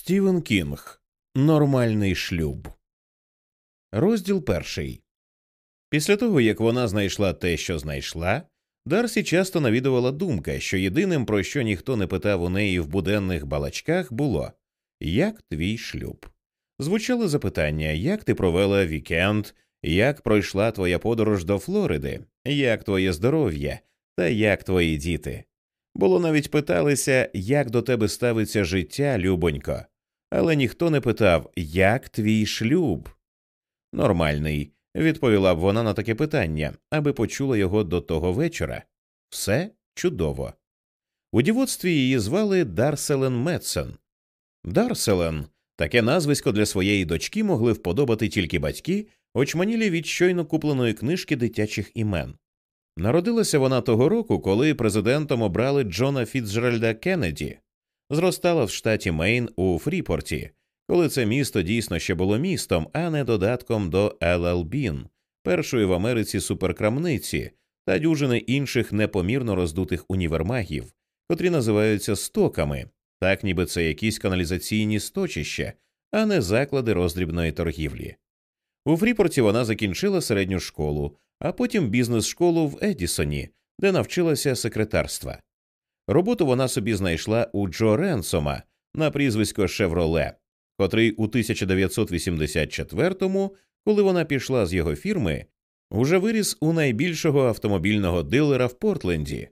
Стівен Кінг Нормальний шлюб. Розділ перший. Після того, як вона знайшла те, що знайшла, Дарсі часто навідувала думка, що єдиним, про що ніхто не питав у неї в буденних балачках, було як твій шлюб. Звучало запитання, як ти провела вікенд, як пройшла твоя подорож до Флориди, як твоє здоров'я та як твої діти. Було навіть питалися, як до тебе ставиться життя, любонько, але ніхто не питав, як твій шлюб. Нормальний, відповіла б вона на таке питання, аби почула його до того вечора. Все чудово. У дівоцтві її звали Дарселен Метсен. Дарселен таке назвисько для своєї дочки могли вподобати тільки батьки, очманілі від щойно купленої книжки дитячих імен. Народилася вона того року, коли президентом обрали Джона Фіцджеральда Кеннеді, зростала в штаті Мейн у Фріпорті, коли це місто дійсно ще було містом, а не додатком до Bean, першої в Америці суперкрамниці та дюжини інших непомірно роздутих універмагів, котрі називаються стоками, так ніби це якісь каналізаційні сточища, а не заклади роздрібної торгівлі. У Фріпорті вона закінчила середню школу, а потім бізнес-школу в Едісоні, де навчилася секретарства. Роботу вона собі знайшла у Джо Ренсома на прізвисько Шевроле, котрий у 1984-му, коли вона пішла з його фірми, уже виріс у найбільшого автомобільного дилера в Портленді.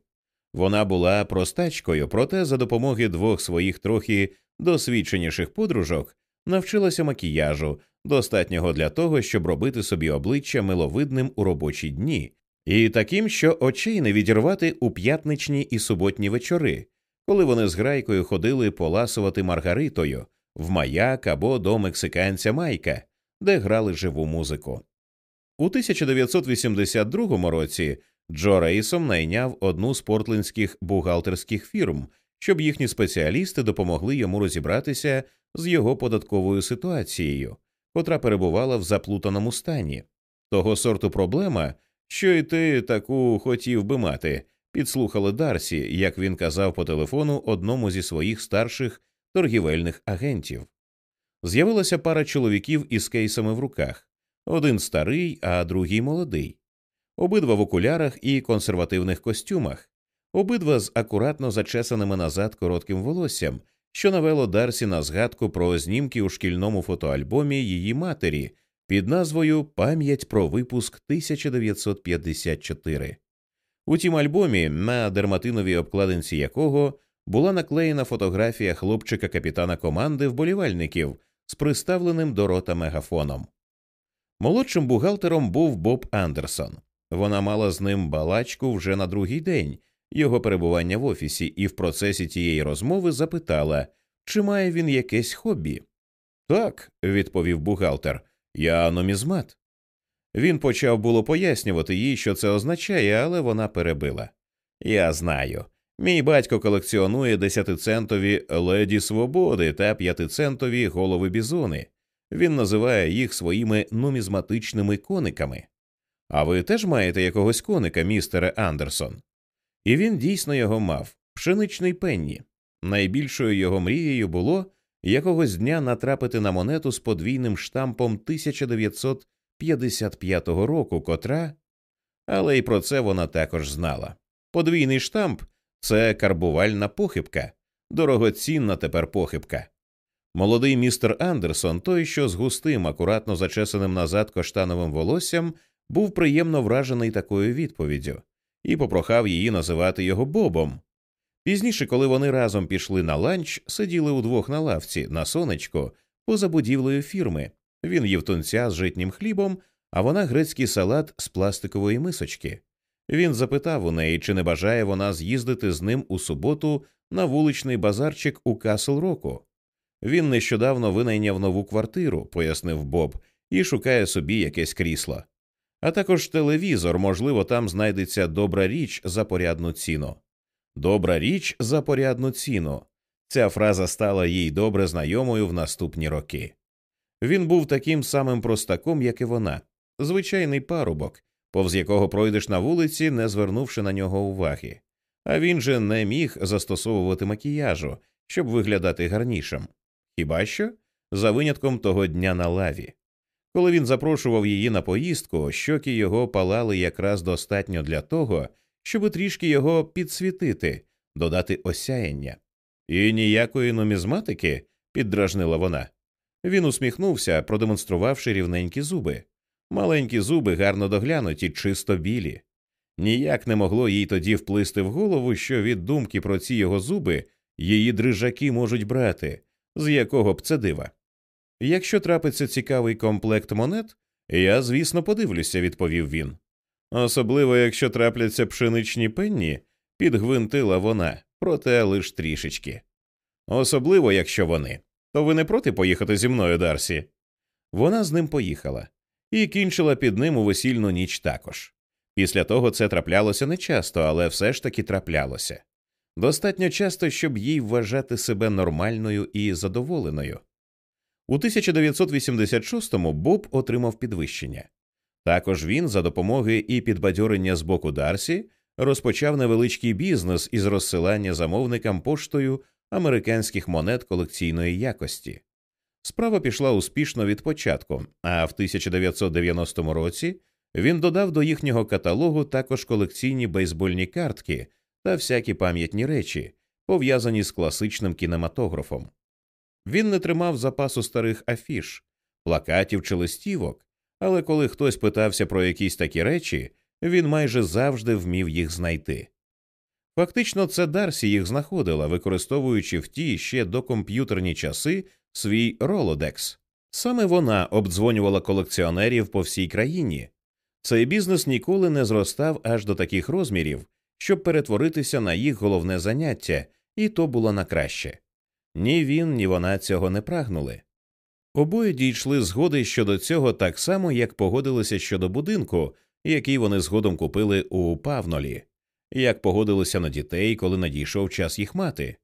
Вона була простачкою, проте за допомоги двох своїх трохи досвідченіших подружок навчилася макіяжу, достатнього для того, щоб робити собі обличчя миловидним у робочі дні, і таким, що очей не відірвати у п'ятничні і суботні вечори, коли вони з грайкою ходили поласувати маргаритою в маяк або до мексиканця Майка, де грали живу музику. У 1982 році Джо Рейсом найняв одну з портлендських бухгалтерських фірм, щоб їхні спеціалісти допомогли йому розібратися з його податковою ситуацією, котра перебувала в заплутаному стані. Того сорту проблема, що й ти таку хотів би мати, підслухали Дарсі, як він казав по телефону одному зі своїх старших торгівельних агентів. З'явилася пара чоловіків із кейсами в руках. Один старий, а другий молодий, обидва в окулярах і консервативних костюмах, обидва з акуратно зачесаними назад коротким волоссям, що навело Дарсі на згадку про знімки у шкільному фотоальбомі її матері під назвою Пам'ять про випуск 1954. У тім альбомі, на дерматиновій обкладинці якого була наклеєна фотографія хлопчика капітана команди вболівальників з приставленим до рота мегафоном. Молодшим бухгалтером був Боб Андерсон. Вона мала з ним балачку вже на другий день його перебування в офісі, і в процесі тієї розмови запитала, чи має він якесь хобі. Так, відповів бухгалтер, я нумізмат. Він почав було пояснювати їй, що це означає, але вона перебила. Я знаю. Мій батько колекціонує десятицентові леді свободи та п'ятицентові голови бізони. Він називає їх своїми нумізматичними кониками. А ви теж маєте якогось коника, містере Андерсон? І він дійсно його мав пшеничний пенні. Найбільшою його мрією було якогось дня натрапити на монету з подвійним штампом 1955 року, котра. Але й про це вона також знала. Подвійний штамп це карбувальна похибка, дорогоцінна тепер похибка. Молодий містер Андерсон, той, що з густим, акуратно зачесаним назад коштановим волоссям, був приємно вражений такою відповіддю і попрохав її називати його Бобом. Пізніше, коли вони разом пішли на ланч, сиділи удвох на лавці на сонечко поза будівлею фірми. Він їв тунця з житнім хлібом, а вона грецький салат з пластикової мисочки. Він запитав у неї, чи не бажає вона з'їздити з ним у суботу на вуличний базарчик у Касл Року. Він нещодавно винайняв нову квартиру, пояснив Боб, і шукає собі якесь крісло. А також телевізор, можливо, там знайдеться добра річ за порядну ціну. Добра річ за порядну ціну. Ця фраза стала їй добре знайомою в наступні роки. Він був таким самим простаком, як і вона, звичайний парубок, повз якого пройдеш на вулиці, не звернувши на нього уваги. А він же не міг застосовувати макіяжу, щоб виглядати гарнішим. хіба що за винятком того дня на лаві. Коли він запрошував її на поїздку, щоки його палали якраз достатньо для того, щоб трішки його підсвітити, додати осяяння. І ніякої нумізматики, піддражнила вона. Він усміхнувся, продемонструвавши рівненькі зуби. Маленькі зуби гарно доглянуті, чисто білі. Ніяк не могло їй тоді вплисти в голову, що від думки про ці його зуби її дрижаки можуть брати, з якого б це дива. Якщо трапиться цікавий комплект монет, я, звісно, подивлюся, відповів він. Особливо, якщо трапляться пшеничні пенні, підгвинтила вона, проте лиш трішечки. Особливо, якщо вони. То ви не проти поїхати зі мною, Дарсі? Вона з ним поїхала і кінчила під ним у весільну ніч також. Після того це траплялося нечасто, але все ж таки траплялося. Достатньо часто, щоб їй вважати себе нормальною і задоволеною. У 1986-му Боб отримав підвищення. Також він, за допомоги і підбадьорення з боку Дарсі, розпочав невеличкий бізнес із розсилання замовникам поштою американських монет колекційної якості. Справа пішла успішно від початку, а в 1990 році він додав до їхнього каталогу також колекційні бейсбольні картки та всякі пам'ятні речі, пов'язані з класичним кінематографом. Він не тримав запасу старих афіш, плакатів чи листівок, але коли хтось питався про якісь такі речі, він майже завжди вмів їх знайти. Фактично, це Дарсі їх знаходила, використовуючи в ті ще докомп'ютерні часи свій Ролодекс. Саме вона обдзвонювала колекціонерів по всій країні. Цей бізнес ніколи не зростав аж до таких розмірів, щоб перетворитися на їх головне заняття, і то було на краще. Ні він, ні вона цього не прагнули. Обоє дійшли згоди щодо цього так само, як погодилися щодо будинку, який вони згодом купили у Павнолі, як погодилися на дітей, коли надійшов час їх мати.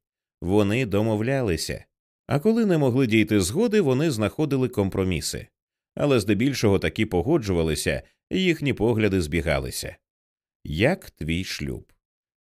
Вони домовлялися, а коли не могли дійти згоди, вони знаходили компроміси. Але здебільшого таки погоджувалися, їхні погляди збігалися. Як твій шлюб?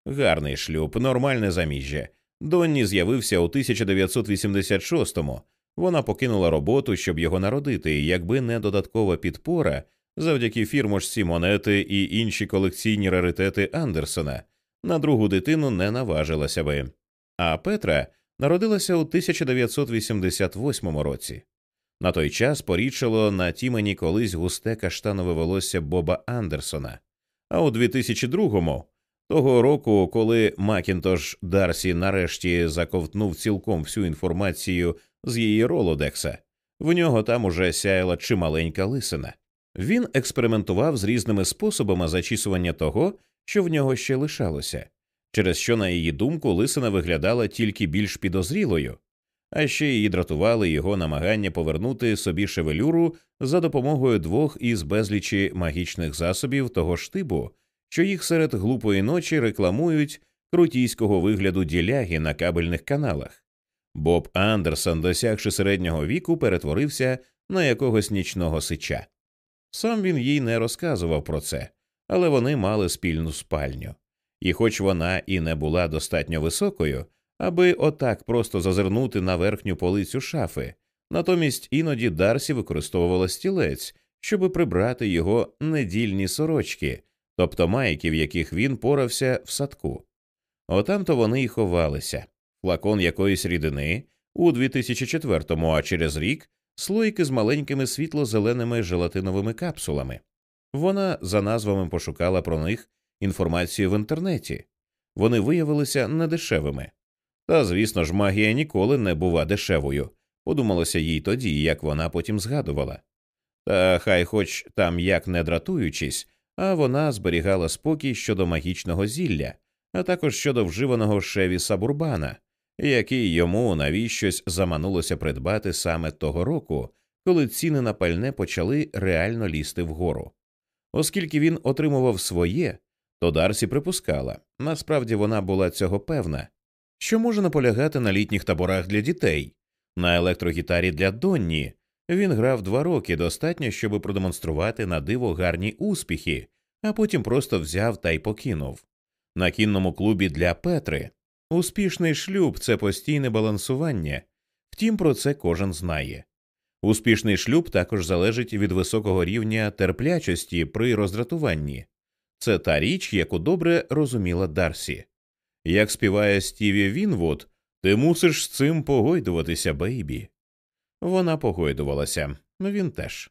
Гарний шлюб, нормальне заміжжя. Донні з'явився у 1986-му. Вона покинула роботу, щоб його народити, і якби не додаткова підпора завдяки фірмошці монети і інші колекційні раритети Андерсона, на другу дитину не наважилася би. А Петра народилася у 1988 році. На той час порічило на тімені колись густе каштанове волосся Боба Андерсона, а у 2002-му того року, коли Макінтош Дарсі нарешті заковтнув цілком всю інформацію з її ролодекса, в нього там уже сяяла чималенька лисина. Він експериментував з різними способами зачісування того, що в нього ще лишалося, через що, на її думку, лисина виглядала тільки більш підозрілою, а ще її дратували його намагання повернути собі шевелюру за допомогою двох із безлічі магічних засобів того ж типу, що їх серед глупої ночі рекламують крутійського вигляду діляги на кабельних каналах. Боб Андерсон, досягши середнього віку, перетворився на якогось нічного сича. Сам він їй не розказував про це, але вони мали спільну спальню. І, хоч вона і не була достатньо високою, аби отак просто зазирнути на верхню полицю шафи, натомість іноді Дарсі використовувала стілець, щоби прибрати його недільні сорочки, тобто майки, в яких він порався в садку. Отам то вони й ховалися флакон якоїсь рідини у 2004-му, а через рік слойки з маленькими світло-зеленими желатиновими капсулами. Вона за назвами пошукала про них інформацію в інтернеті. Вони виявилися недешевими. Та, звісно ж, магія ніколи не бува дешевою, подумалося їй тоді, як вона потім згадувала. Та хай хоч там як не дратуючись, а вона зберігала спокій щодо магічного зілля, а також щодо вживаного шеві Сабурбана, який йому навіщось заманулося придбати саме того року, коли ціни на пальне почали реально лізти вгору. Оскільки він отримував своє, то Дарсі припускала насправді вона була цього певна, що може наполягати на літніх таборах для дітей, на електрогітарі для Донні. Він грав два роки достатньо, щоб продемонструвати на диво гарні успіхи, а потім просто взяв та й покинув. На кінному клубі для Петри Успішний шлюб це постійне балансування. Втім, про це кожен знає. Успішний шлюб також залежить від високого рівня терплячості при роздратуванні. Це та річ, яку добре розуміла Дарсі. Як співає Стіві Вінвуд, ти мусиш з цим погойдуватися, бейбі. Вона погойдувалася, він теж.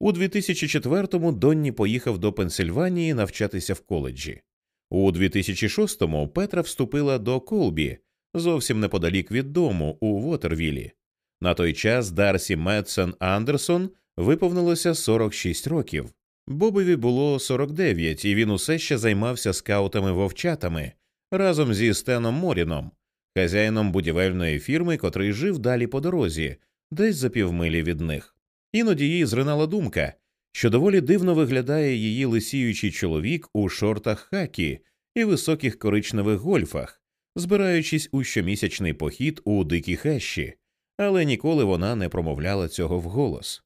У 2004-му Донні поїхав до Пенсильванії навчатися в коледжі. У 2006-му Петра вступила до Колбі, зовсім неподалік від дому у Вотервілі. На той час Дарсі Медсен Андерсон виповнилося 46 років. Бобові було 49, і він усе ще займався скаутами вовчатами разом зі Стеном Моріном, хазяїном будівельної фірми, котрий жив далі по дорозі, десь за півмилі від них. Іноді їй зринала думка, що доволі дивно виглядає її лисіючий чоловік у шортах хакі і високих коричневих гольфах, збираючись у щомісячний похід у дикі хещі, але ніколи вона не промовляла цього вголос.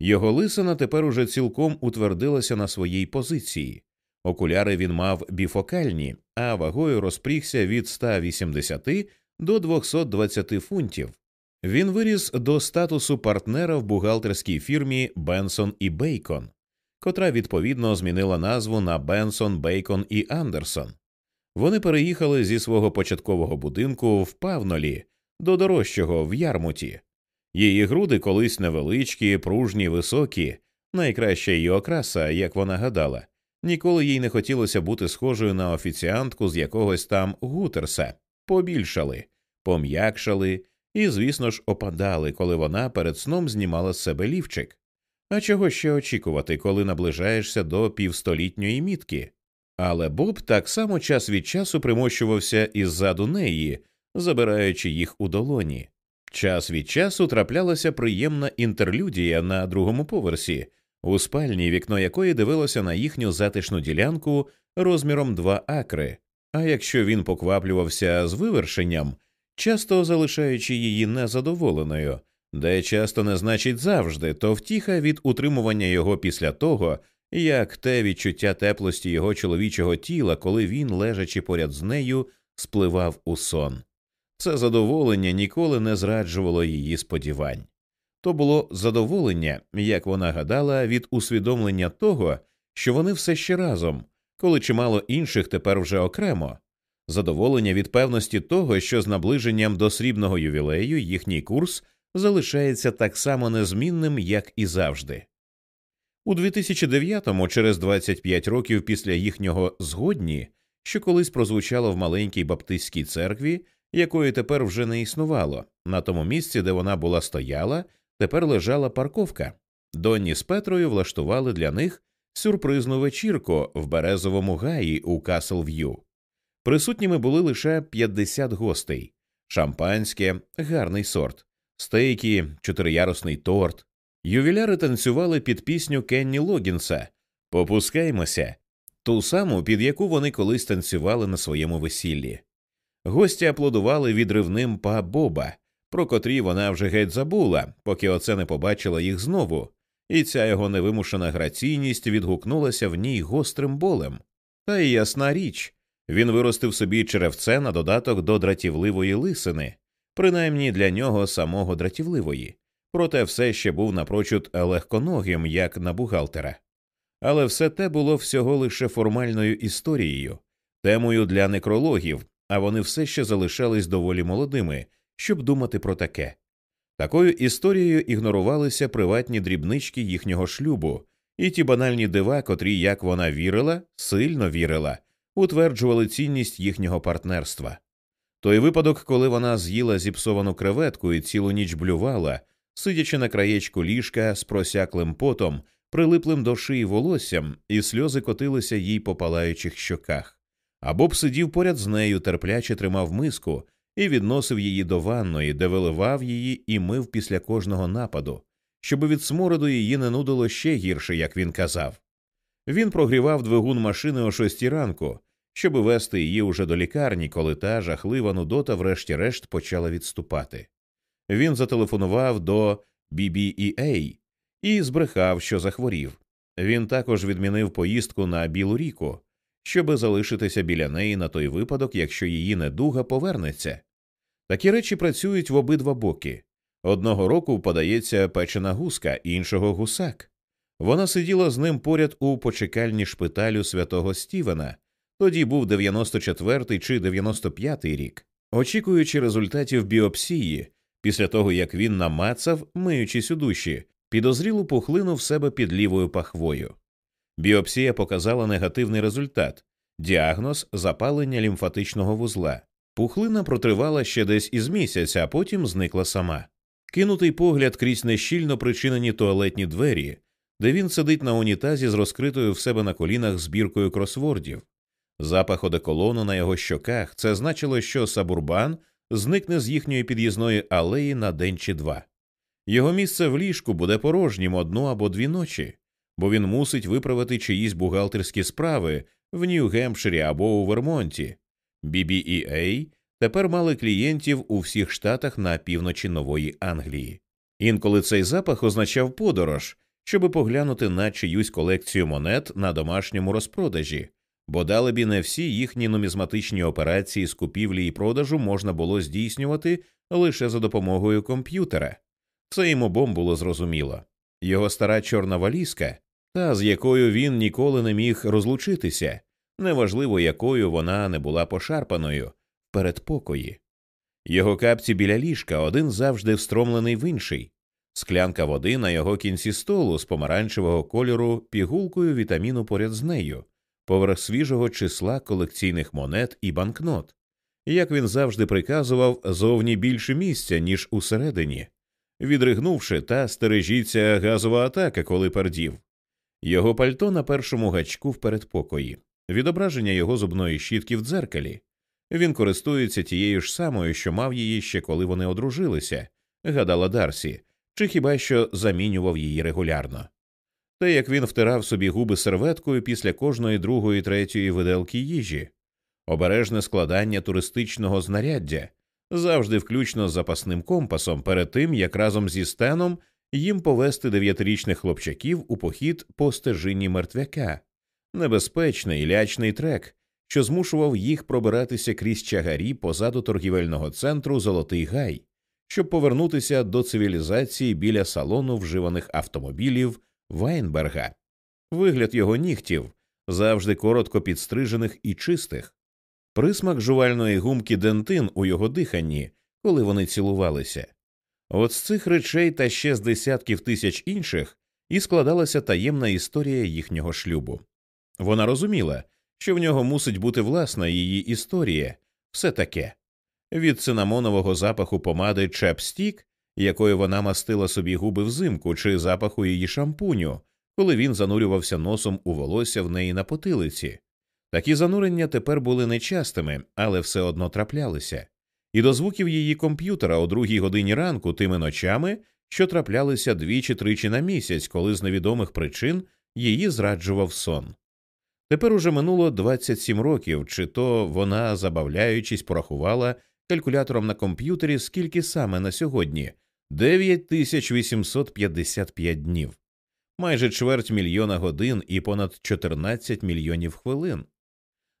Його лисина тепер уже цілком утвердилася на своїй позиції. Окуляри він мав біфокальні, а вагою розпрігся від 180 до 220 фунтів. Він виріс до статусу партнера в бухгалтерській фірмі Бенсон і Бейкон, котра відповідно змінила назву на Бенсон, Бейкон і Андерсон. Вони переїхали зі свого початкового будинку в Павнолі до дорожчого в Ярмуті. Її груди колись невеличкі, пружні, високі, найкраща її окраса, як вона гадала. Ніколи їй не хотілося бути схожою на офіціантку з якогось там Hooters а, побільшали, пом'якшали і, звісно ж, опадали, коли вона перед сном знімала з себе лівчик. А чого ще очікувати, коли наближаєшся до півстолітньої мітки? Але Боб так само час від часу примощувався іззаду неї, забираючи їх у долоні. Час від часу траплялася приємна інтерлюдія на другому поверсі, у спальні, вікно якої дивилося на їхню затишну ділянку розміром два акри. А якщо він покваплювався з вивершенням, часто залишаючи її незадоволеною, де часто не значить завжди, то втіха від утримування його після того, як те відчуття теплості його чоловічого тіла, коли він, лежачи поряд з нею, спливав у сон. Це задоволення ніколи не зраджувало її сподівань. То було задоволення, як вона гадала, від усвідомлення того, що вони все ще разом, коли чимало інших тепер вже окремо, задоволення від певності того, що з наближенням до срібного ювілею їхній курс залишається так само незмінним, як і завжди. У 2009-му, через 25 років після їхнього згодні, що колись прозвучало в маленькій баптистській церкві, якої тепер вже не існувало, на тому місці, де вона була стояла, тепер лежала парковка. Донні з Петрою влаштували для них сюрпризну вечірку в березовому гаї у Каслв'ю. Присутніми були лише 50 гостей, шампанське, гарний сорт, стейки, чотириярусний торт. Ювіляри танцювали під пісню Кенні Логінса Попускаймося, ту саму, під яку вони колись танцювали на своєму весіллі. Гості аплодували відривним па Боба, про котрі вона вже геть забула, поки оце не побачила їх знову, і ця його невимушена граційність відгукнулася в ній гострим болем. Та й ясна річ він виростив собі черевце на додаток до дратівливої лисини, принаймні для нього самого дратівливої, проте все ще був напрочуд легконогим, як на бухгалтера. Але все те було всього лише формальною історією, темою для некрологів, а вони все ще залишались доволі молодими, щоб думати про таке. Такою історією ігнорувалися приватні дрібнички їхнього шлюбу, і ті банальні дива, котрі, як вона вірила, сильно вірила, утверджували цінність їхнього партнерства. Той випадок, коли вона з'їла зіпсовану креветку і цілу ніч блювала, сидячи на краєчку ліжка з просяклим потом, прилиплим до шиї волоссям, і сльози котилися їй по палаючих щоках. А Боб сидів поряд з нею, терпляче тримав миску і відносив її до ванної, де виливав її і мив після кожного нападу, щоби від смороду її не нудило ще гірше, як він казав. Він прогрівав двигун машини о шостій ранку, щоб вести її уже до лікарні, коли та жахлива нудота, врешті-решт, почала відступати. Він зателефонував до BBEA і збрехав, що захворів. Він також відмінив поїздку на Білу ріку, щоби залишитися біля неї на той випадок, якщо її недуга повернеться. Такі речі працюють в обидва боки. Одного року подається печена гуска, іншого гусак. Вона сиділа з ним поряд у почекальні шпиталю святого Стівена, тоді був 94-й чи 95-й рік, очікуючи результатів біопсії, після того як він намацав, миючись у душі, підозрілу пухлину в себе під лівою пахвою. Біопсія показала негативний результат діагноз запалення лімфатичного вузла. Пухлина протривала ще десь із місяця, а потім зникла сама. Кинутий погляд крізь нещільно причинені туалетні двері, де він сидить на унітазі з розкритою в себе на колінах збіркою кросвордів. Запах одеколону на його щоках це значило, що Сабурбан зникне з їхньої під'їзної алеї на день чи два. Його місце в ліжку буде порожнім одну або дві ночі, бо він мусить виправити чиїсь бухгалтерські справи в Нью-Гемпширі або у Вермонті. BBEA тепер мали клієнтів у всіх штатах на півночі Нової Англії. Інколи цей запах означав подорож, щоби поглянути на чиюсь колекцію монет на домашньому розпродажі, бо далебі не всі їхні нумізматичні операції з купівлі і продажу можна було здійснювати лише за допомогою комп'ютера. Це йому обом було зрозуміло. Його стара чорна валізка, та з якою він ніколи не міг розлучитися, неважливо якою вона не була пошарпаною, передпокої. Його капці біля ліжка один завжди встромлений в інший, склянка води на його кінці столу з помаранчевого кольору пігулкою вітаміну поряд з нею, поверх свіжого числа колекційних монет і банкнот. Як він завжди приказував, зовні більше місця, ніж усередині, відригнувши та стережіться газова атака, коли пердів. Його пальто на першому гачку в передпокої, відображення його зубної щітки в дзеркалі. Він користується тією ж самою, що мав її ще коли вони одружилися, гадала Дарсі, чи хіба що замінював її регулярно. Те, як він втирав собі губи серветкою після кожної другої третьої виделки їжі, обережне складання туристичного знаряддя, завжди включно з запасним компасом, перед тим як разом зі стеном їм повести дев'ятирічних хлопчаків у похід по стежині мертвяка, небезпечний лячний трек, що змушував їх пробиратися крізь чагарі позаду торгівельного центру Золотий Гай, щоб повернутися до цивілізації біля салону вживаних автомобілів Вайнберга, вигляд його нігтів завжди коротко підстрижених і чистих, присмак жувальної гумки дентин у його диханні, коли вони цілувалися. От з цих речей та ще з десятків тисяч інших і складалася таємна історія їхнього шлюбу. Вона розуміла, що в нього мусить бути власна її історія, все таке від цинамонового запаху помади Чепстік, якою вона мастила собі губи взимку, чи запаху її шампуню, коли він занурювався носом у волосся в неї на потилиці. Такі занурення тепер були нечастими, але все одно траплялися, і до звуків її комп'ютера о другій годині ранку тими ночами, що траплялися двічі тричі на місяць, коли з невідомих причин її зраджував сон. Тепер уже минуло 27 років, чи то вона, забавляючись, порахувала калькулятором на комп'ютері, скільки саме на сьогодні 9855 днів, майже чверть мільйона годин і понад 14 мільйонів хвилин.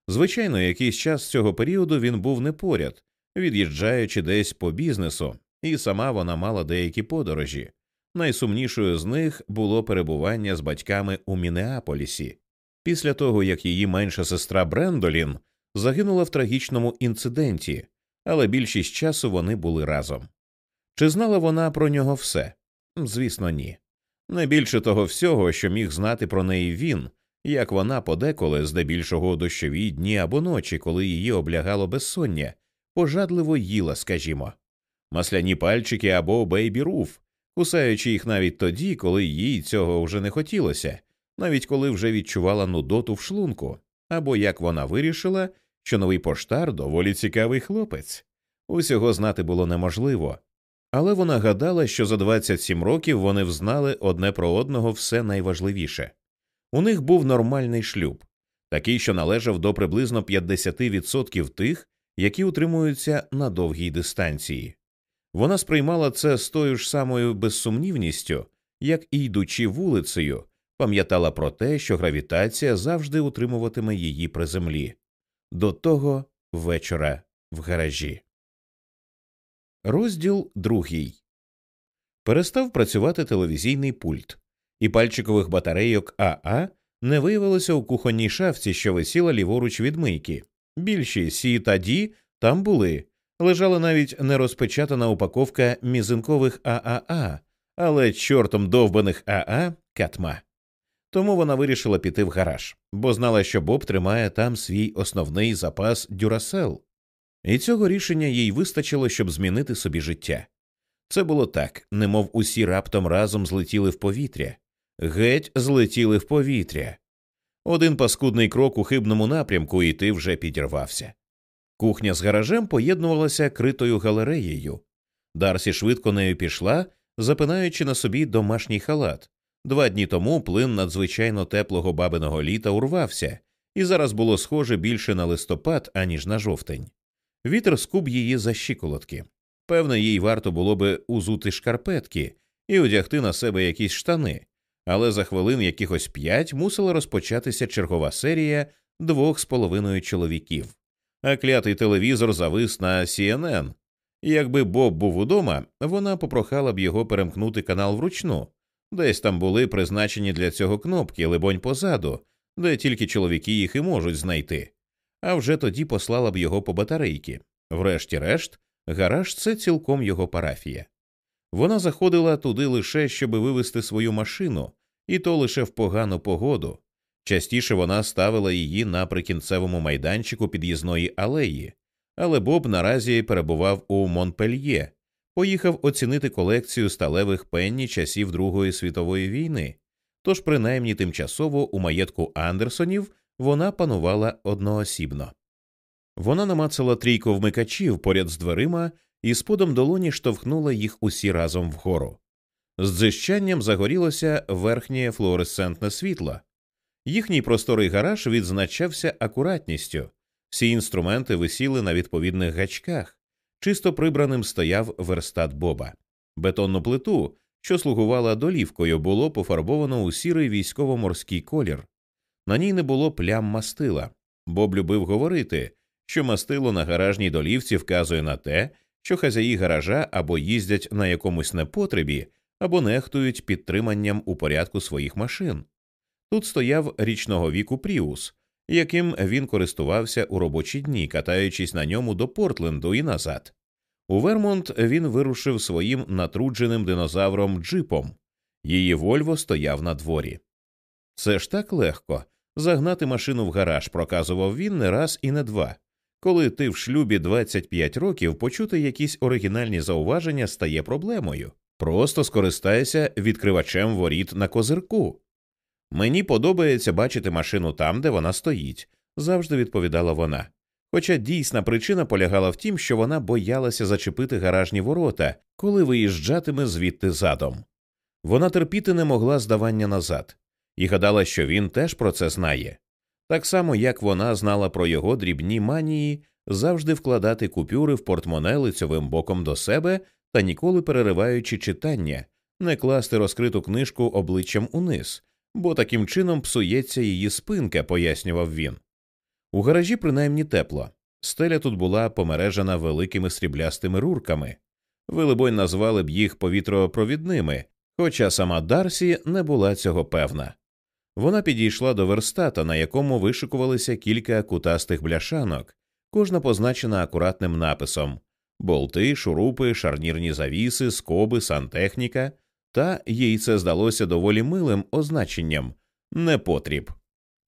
Звичайно, якийсь час з цього періоду він був не поряд, від'їжджаючи десь по бізнесу, і сама вона мала деякі подорожі. Найсумнішою з них було перебування з батьками у Мінеаполісі після того, як її менша сестра Брендолін загинула в трагічному інциденті, але більшість часу вони були разом. Чи знала вона про нього все? Звісно, ні. Не більше того всього, що міг знати про неї він, як вона подеколи, здебільшого дощові дні або ночі, коли її облягало безсоння, пожадливо їла, скажімо, масляні пальчики або бейбі руф, кусаючи їх навіть тоді, коли їй цього вже не хотілося, навіть коли вже відчувала нудоту в шлунку, або як вона вирішила, що новий поштар доволі цікавий хлопець. Усього знати було неможливо, але вона гадала, що за 27 років вони взнали одне про одного все найважливіше. У них був нормальний шлюб, такий, що належав до приблизно 50% тих, які утримуються на довгій дистанції. Вона сприймала це з тою ж самою безсумнівністю, як і йдучи вулицею, пам'ятала про те, що гравітація завжди утримуватиме її при землі. До того вечора в гаражі. Розділ другий. Перестав працювати телевізійний пульт, і пальчикових батарейок АА не виявилося у кухонній шафці, що висіла ліворуч від мийки. Більші Сі та Ді там були. Лежала навіть нерозпечатана упаковка мізинкових ААА, але чортом довбаних АА катма. Тому вона вирішила піти в гараж, бо знала, що Боб тримає там свій основний запас дюрасел, і цього рішення їй вистачило, щоб змінити собі життя. Це було так, немов усі раптом разом злетіли в повітря, геть злетіли в повітря. Один паскудний крок у хибному напрямку, і ти вже підірвався. Кухня з гаражем поєднувалася критою галереєю. Дарсі швидко нею пішла, запинаючи на собі домашній халат. Два дні тому плин надзвичайно теплого бабиного літа урвався, і зараз було схоже більше на листопад, аніж на жовтень. Вітер скуб її за щиколотки. Певне, їй варто було би узути шкарпетки і одягти на себе якісь штани, але за хвилин якихось п'ять мусила розпочатися чергова серія двох з половиною чоловіків. А клятий телевізор завис на CNN. Якби Боб був удома, вона попрохала б його перемкнути канал вручну. Десь там були призначені для цього кнопки, либонь позаду, де тільки чоловіки їх і можуть знайти. А вже тоді послала б його по батарейки. Врешті-решт, гараж це цілком його парафія. Вона заходила туди лише, щоб вивезти свою машину, і то лише в погану погоду. Частіше вона ставила її на прикінцевому майданчику під'їзної алеї, але Боб наразі перебував у Монпельє, поїхав оцінити колекцію сталевих пенні часів Другої світової війни, тож, принаймні тимчасово у маєтку Андерсонів вона панувала одноосібно. Вона намацала трійко вмикачів поряд з дверима і сподом долоні штовхнула їх усі разом вгору. З дзищанням загорілося верхнє флуоресцентне світло. Їхній просторий гараж відзначався акуратністю, всі інструменти висіли на відповідних гачках, чисто прибраним стояв верстат Боба. Бетонну плиту, що слугувала долівкою, було пофарбовано у сірий військово-морський колір. На ній не було плям мастила. Боб любив говорити, що мастило на гаражній долівці вказує на те, що хазяї гаража або їздять на якомусь непотребі, або нехтують підтриманням у порядку своїх машин. Тут стояв річного віку Пріус, яким він користувався у робочі дні, катаючись на ньому до Портленду і назад. У Вермонт він вирушив своїм натрудженим динозавром джипом. Її Вольво стояв на дворі. Це ж так легко загнати машину в гараж, проказував він не раз і не два. Коли ти в шлюбі 25 років, почути якісь оригінальні зауваження стає проблемою. Просто скористайся відкривачем воріт на козирку. Мені подобається бачити машину там, де вона стоїть, завжди відповідала вона. Хоча дійсна причина полягала в тім, що вона боялася зачепити гаражні ворота, коли виїжджатиме звідти задом. Вона терпіти не могла здавання назад, і гадала, що він теж про це знає. Так само, як вона знала про його дрібні манії завжди вкладати купюри в портмоне лицьовим боком до себе та ніколи перериваючи читання, не класти розкриту книжку обличчям униз, бо таким чином псується її спинка, пояснював він. У гаражі принаймні тепло. Стеля тут була помережена великими сріблястими рурками. Ви, либонь, назвали б їх повітропровідними, хоча сама Дарсі не була цього певна. Вона підійшла до верстата, на якому вишикувалися кілька кутастих бляшанок, кожна позначена акуратним написом болти, шурупи, шарнірні завіси, скоби, сантехніка, та їй це здалося доволі милим означенням непотріб.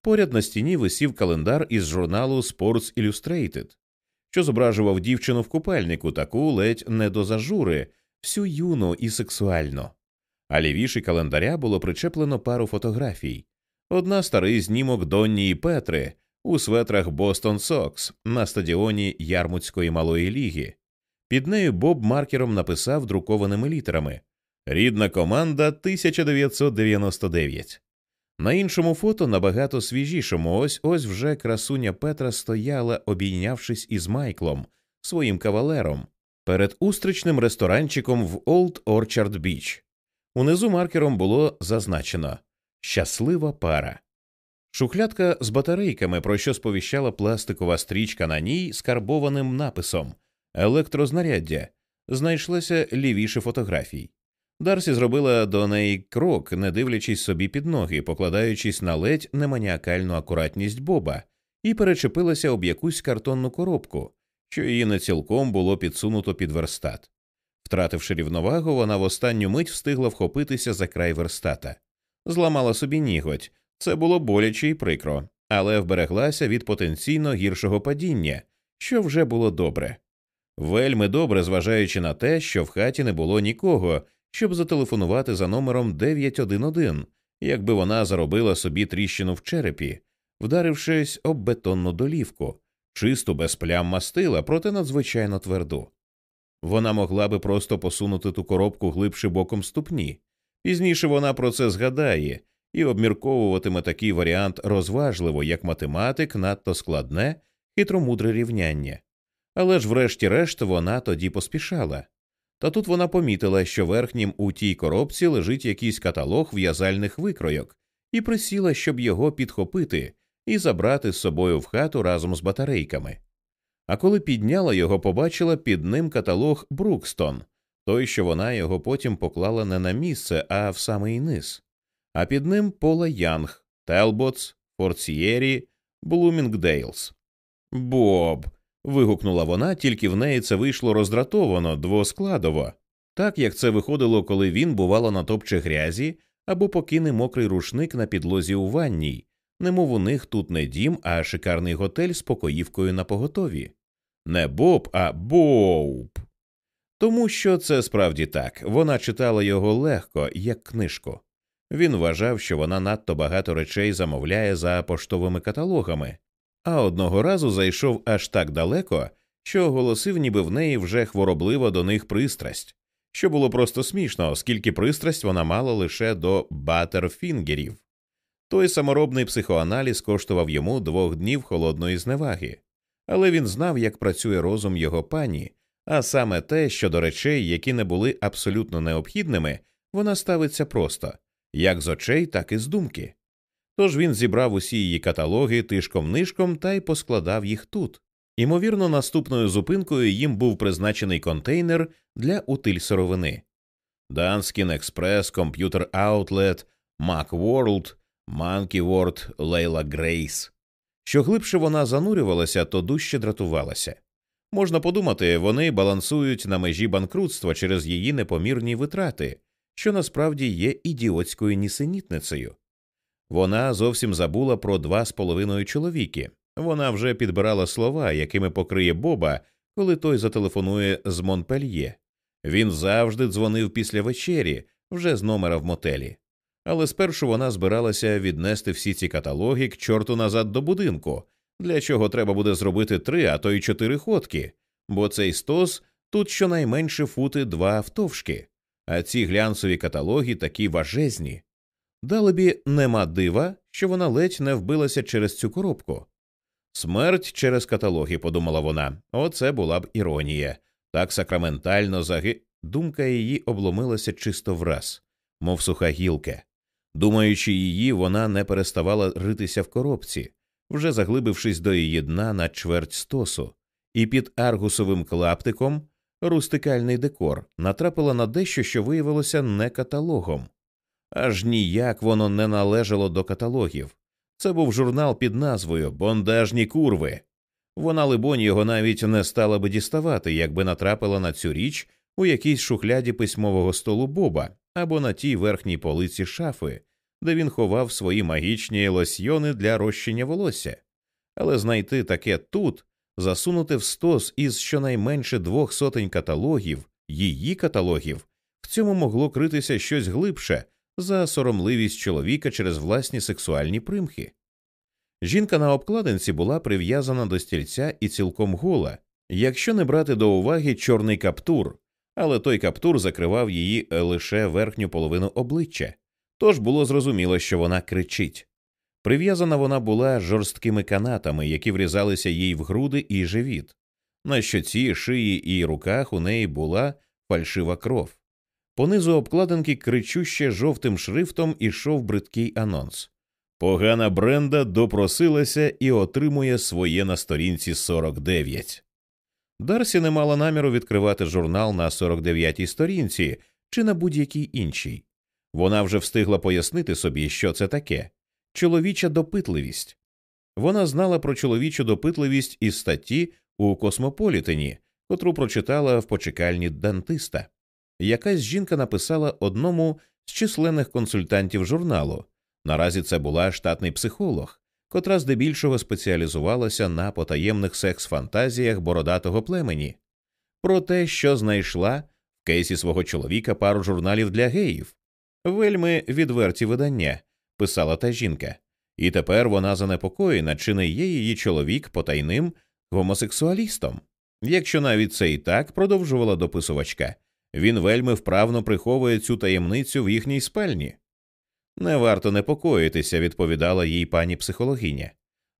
Поряд на стіні висів календар із журналу Sports Illustrated, що зображував дівчину в купальнику, таку ледь не до зажури, всю юну і сексуальну. А лівіші календаря було причеплено пару фотографій. Одна старий знімок Донні і Петри у светрах Бостон Сокс на стадіоні Ярмутської малої ліги. Під нею Боб маркером написав друкованими літерами Рідна команда 1999. На іншому фото, набагато свіжішому, ось ось вже красуня Петра стояла, обійнявшись із Майклом, своїм кавалером, перед устричним ресторанчиком в Олд Орчард Біч. Унизу маркером було зазначено Щаслива пара. Шухлядка з батарейками, про що сповіщала пластикова стрічка на ній з карбованим написом Електрознаряддя, знайшлося лівіше фотографій. Дарсі зробила до неї крок, не дивлячись собі під ноги, покладаючись на ледь неманіакальну акуратність Боба, і перечепилася об якусь картонну коробку, що її не цілком було підсунуто під верстат. Втративши рівновагу, вона в останню мить встигла вхопитися за край верстата, зламала собі ніготь. Це було боляче і прикро, але вбереглася від потенційно гіршого падіння, що вже було добре. Вельми добре, зважаючи на те, що в хаті не було нікого, щоб зателефонувати за номером 911, якби вона заробила собі тріщину в черепі, вдарившись об бетонну долівку, чисту без плям мастила, проте надзвичайно тверду. Вона могла би просто посунути ту коробку глибше боком ступні. Пізніше вона про це згадає і обмірковуватиме такий варіант розважливо, як математик, надто складне, хитромудре рівняння. Але ж, врешті-решт, вона тоді поспішала. Та тут вона помітила, що верхнім у тій коробці лежить якийсь каталог в'язальних викройок, і присіла, щоб його підхопити і забрати з собою в хату разом з батарейками. А коли підняла його, побачила під ним каталог Брукстон, той, що вона його потім поклала не на місце, а в самий низ, а під ним Пола Янг, Телботс, Форцієрі, Блумінгдейлс. Боб. вигукнула вона, тільки в неї це вийшло роздратовано, двоскладово, так як це виходило, коли він, бувало, натопче грязі або покине мокрий рушник на підлозі у ванній, немов у них тут не дім, а шикарний готель з покоївкою на поготові. Не Боб, а Боуп. Тому що це справді так вона читала його легко, як книжку. Він вважав, що вона надто багато речей замовляє за поштовими каталогами, а одного разу зайшов аж так далеко, що оголосив, ніби в неї вже хвороблива до них пристрасть, що було просто смішно, оскільки пристрасть вона мала лише до батерфінгерів. Той саморобний психоаналіз коштував йому двох днів холодної зневаги, але він знав, як працює розум його пані, а саме те, що до речей, які не були абсолютно необхідними, вона ставиться просто як з очей, так і з думки. Тож він зібрав усі її каталоги тишком нишком та й поскладав їх тут. Імовірно, наступною зупинкою їм був призначений контейнер для утильсировини. Danskin Express, Computer Outlet, Macworld, Monkey World, Лейла Грейс. Що глибше вона занурювалася, то дужче дратувалася. Можна подумати, вони балансують на межі банкрутства через її непомірні витрати, що насправді є ідіотською нісенітницею. Вона зовсім забула про два з половиною чоловіки. Вона вже підбирала слова, якими покриє Боба, коли той зателефонує з Монпельє. Він завжди дзвонив після вечері, вже з номера в мотелі. Але спершу вона збиралася віднести всі ці каталоги к чорту назад до будинку, для чого треба буде зробити три, а то й чотири ходки, бо цей стос тут щонайменше фути два втовшки а ці глянцеві каталоги такі важезні. Далебі нема дива, що вона ледь не вбилася через цю коробку. Смерть через каталоги, подумала вона, оце була б іронія. Так сакраментально заги. Думка її обломилася чисто враз, мов суха гілка. Думаючи її, вона не переставала ритися в коробці, вже заглибившись до її дна на чверть стосу, і під аргусовим клаптиком рустикальний декор, натрапила на дещо, що виявилося не каталогом. Аж ніяк воно не належало до каталогів. Це був журнал під назвою Бондажні курви. Вона, либонь, його навіть не стала би діставати, якби натрапила на цю річ у якійсь шухляді письмового столу Боба або на тій верхній полиці шафи, де він ховав свої магічні лосьйони для розчиня волосся. Але знайти таке тут засунути в стос із щонайменше двох сотень каталогів, її каталогів, в цьому могло критися щось глибше за соромливість чоловіка через власні сексуальні примхи. Жінка на обкладинці була прив'язана до стільця і цілком гола, якщо не брати до уваги чорний каптур, але той каптур закривав її лише верхню половину обличчя, тож було зрозуміло, що вона кричить. Прив'язана вона була жорсткими канатами, які врізалися їй в груди і живіт. На щоці, шиї і руках у неї була фальшива кров. Понизу обкладинки кричуще жовтим шрифтом ішов бридкий анонс. Погана Бренда допросилася і отримує своє на сторінці 49. Дарсі не мала наміру відкривати журнал на 49-й сторінці, чи на будь-якій іншій. Вона вже встигла пояснити собі, що це таке чоловіча допитливість. Вона знала про чоловічу допитливість із статті у Космополітені, котру прочитала в почекальні дантиста. Якась жінка написала одному з численних консультантів журналу. Наразі це була штатний психолог, котра здебільшого спеціалізувалася на потаємних секс-фантазіях бородатого племені, про те, що знайшла в кейсі свого чоловіка пару журналів для геїв. Вельми відверті видання, писала та жінка, і тепер вона занепокоєна, чи не є її чоловік потайним гомосексуалістом. Якщо навіть це і так продовжувала дописувачка, він вельми вправно приховує цю таємницю в їхній спальні. Не варто непокоїтися, відповідала їй пані психологиня.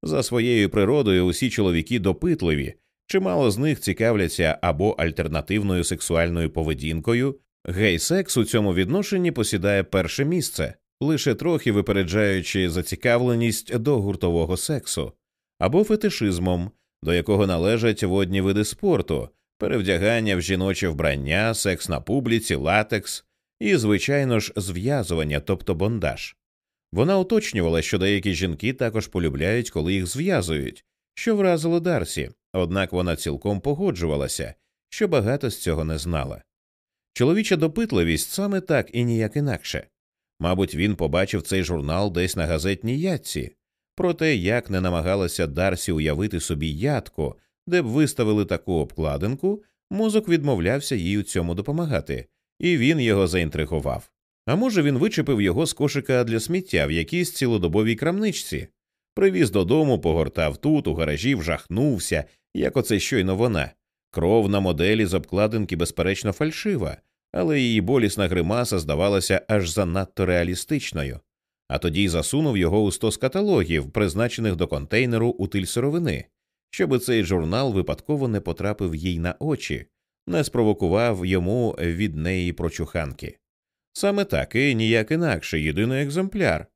За своєю природою усі чоловіки допитливі, чимало з них цікавляться або альтернативною сексуальною поведінкою. Гей-секс у цьому відношенні посідає перше місце, лише трохи випереджаючи зацікавленість до гуртового сексу, або фетишизмом, до якого належать водні види спорту, перевдягання в жіноче вбрання, секс на публіці, латекс і, звичайно ж, зв'язування, тобто бондаж. Вона уточнювала, що деякі жінки також полюбляють, коли їх зв'язують, що вразило Дарсі, однак вона цілком погоджувалася, що багато з цього не знала. Чоловіча допитливість саме так і ніяк інакше. Мабуть, він побачив цей журнал десь на газетній ятці, про те, як не намагалася Дарсі уявити собі ядку, де б виставили таку обкладинку, мозок відмовлявся їй у цьому допомагати, і він його заінтригував. А може, він вичепив його з кошика для сміття в якійсь цілодобовій крамничці, привіз додому, погортав тут, у гаражі, вжахнувся, як оце щойно вона. Кров на моделі з обкладинки, безперечно, фальшива, але її болісна гримаса здавалася аж занадто реалістичною. А тоді засунув його у стос каталогів, призначених до контейнеру у тиль сировини, щоби цей журнал випадково не потрапив їй на очі, не спровокував йому від неї прочуханки. Саме так і ніяк інакше, єдиний екземпляр.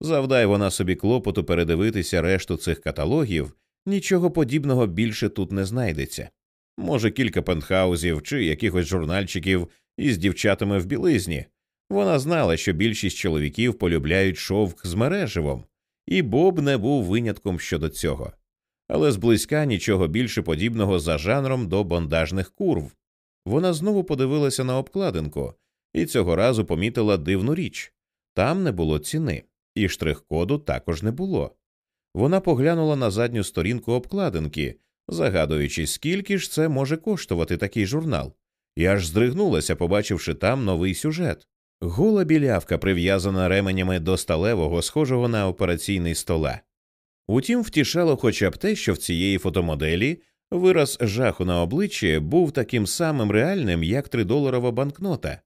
Завдай вона собі клопоту передивитися решту цих каталогів, нічого подібного більше тут не знайдеться. Може, кілька пентхаузів чи якихось журнальчиків із дівчатами в білизні. Вона знала, що більшість чоловіків полюбляють шовк з мереживом, і Боб не був винятком щодо цього але зблизька нічого більше подібного за жанром до бондажних курв. Вона знову подивилася на обкладинку і цього разу помітила дивну річ там не було ціни, і штрих-коду також не було. Вона поглянула на задню сторінку обкладинки, загадуючи, скільки ж це може коштувати такий журнал, і аж здригнулася, побачивши там новий сюжет. Гола білявка прив'язана ременями до сталевого, схожого на операційний стола. Утім, втішало хоча б те, що в цієї фотомоделі вираз жаху на обличчі був таким самим реальним, як тридоларова банкнота,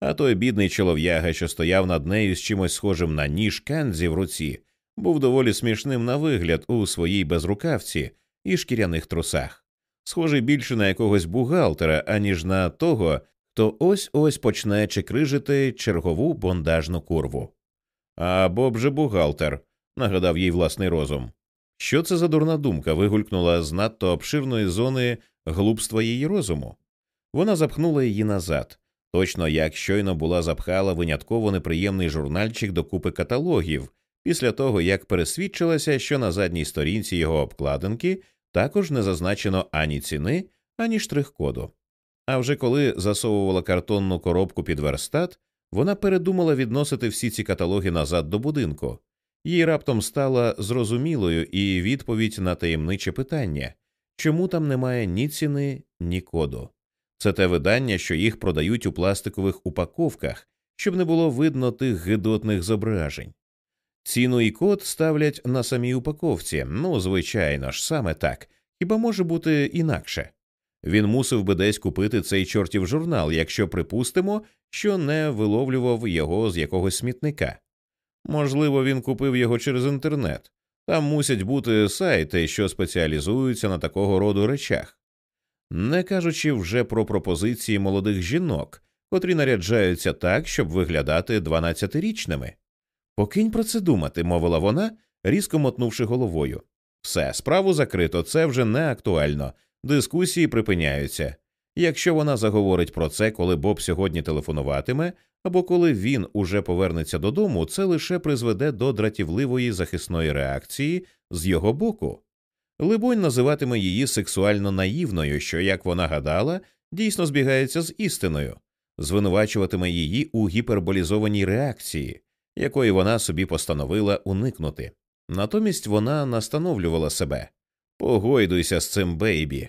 а той бідний чолов'яга, що стояв над нею з чимось схожим на ніж канзі в руці, був доволі смішним на вигляд у своїй безрукавці і шкіряних трусах, схожий більше на якогось бухгалтера, аніж на того, хто ось ось почне чекрижити чергову бондажну курву. А Боб же бухгалтер нагадав їй власний розум. Що це за дурна думка вигулькнула з надто обширної зони глупства її розуму? Вона запхнула її назад, точно як щойно була запхала винятково неприємний журнальчик до купи каталогів, після того як пересвідчилася, що на задній сторінці його обкладинки також не зазначено ані ціни, ані штрих-коду. А вже коли засовувала картонну коробку під верстат, вона передумала відносити всі ці каталоги назад до будинку. Їй раптом стала зрозумілою і відповідь на таємниче питання чому там немає ні ціни, ні коду. Це те видання, що їх продають у пластикових упаковках, щоб не було видно тих гидотних зображень. Ціну і код ставлять на самій упаковці, ну, звичайно ж, саме так, хіба може бути інакше. Він мусив би десь купити цей чортів журнал, якщо припустимо, що не виловлював його з якогось смітника. Можливо, він купив його через інтернет. Там мусять бути сайти, що спеціалізуються на такого роду речах, не кажучи вже про пропозиції молодих жінок, котрі наряджаються так, щоб виглядати дванадцятирічними. Покинь про це думати, мовила вона, різко мотнувши головою. Все, справу закрито, це вже не актуально, дискусії припиняються. Якщо вона заговорить про це, коли Боб сьогодні телефонуватиме, або коли він уже повернеться додому, це лише призведе до дратівливої захисної реакції з його боку. Либонь називатиме її сексуально наївною, що, як вона гадала, дійсно збігається з істиною, звинувачуватиме її у гіперболізованій реакції, якої вона собі постановила уникнути. Натомість вона настановлювала себе погойдуйся з цим бейбі.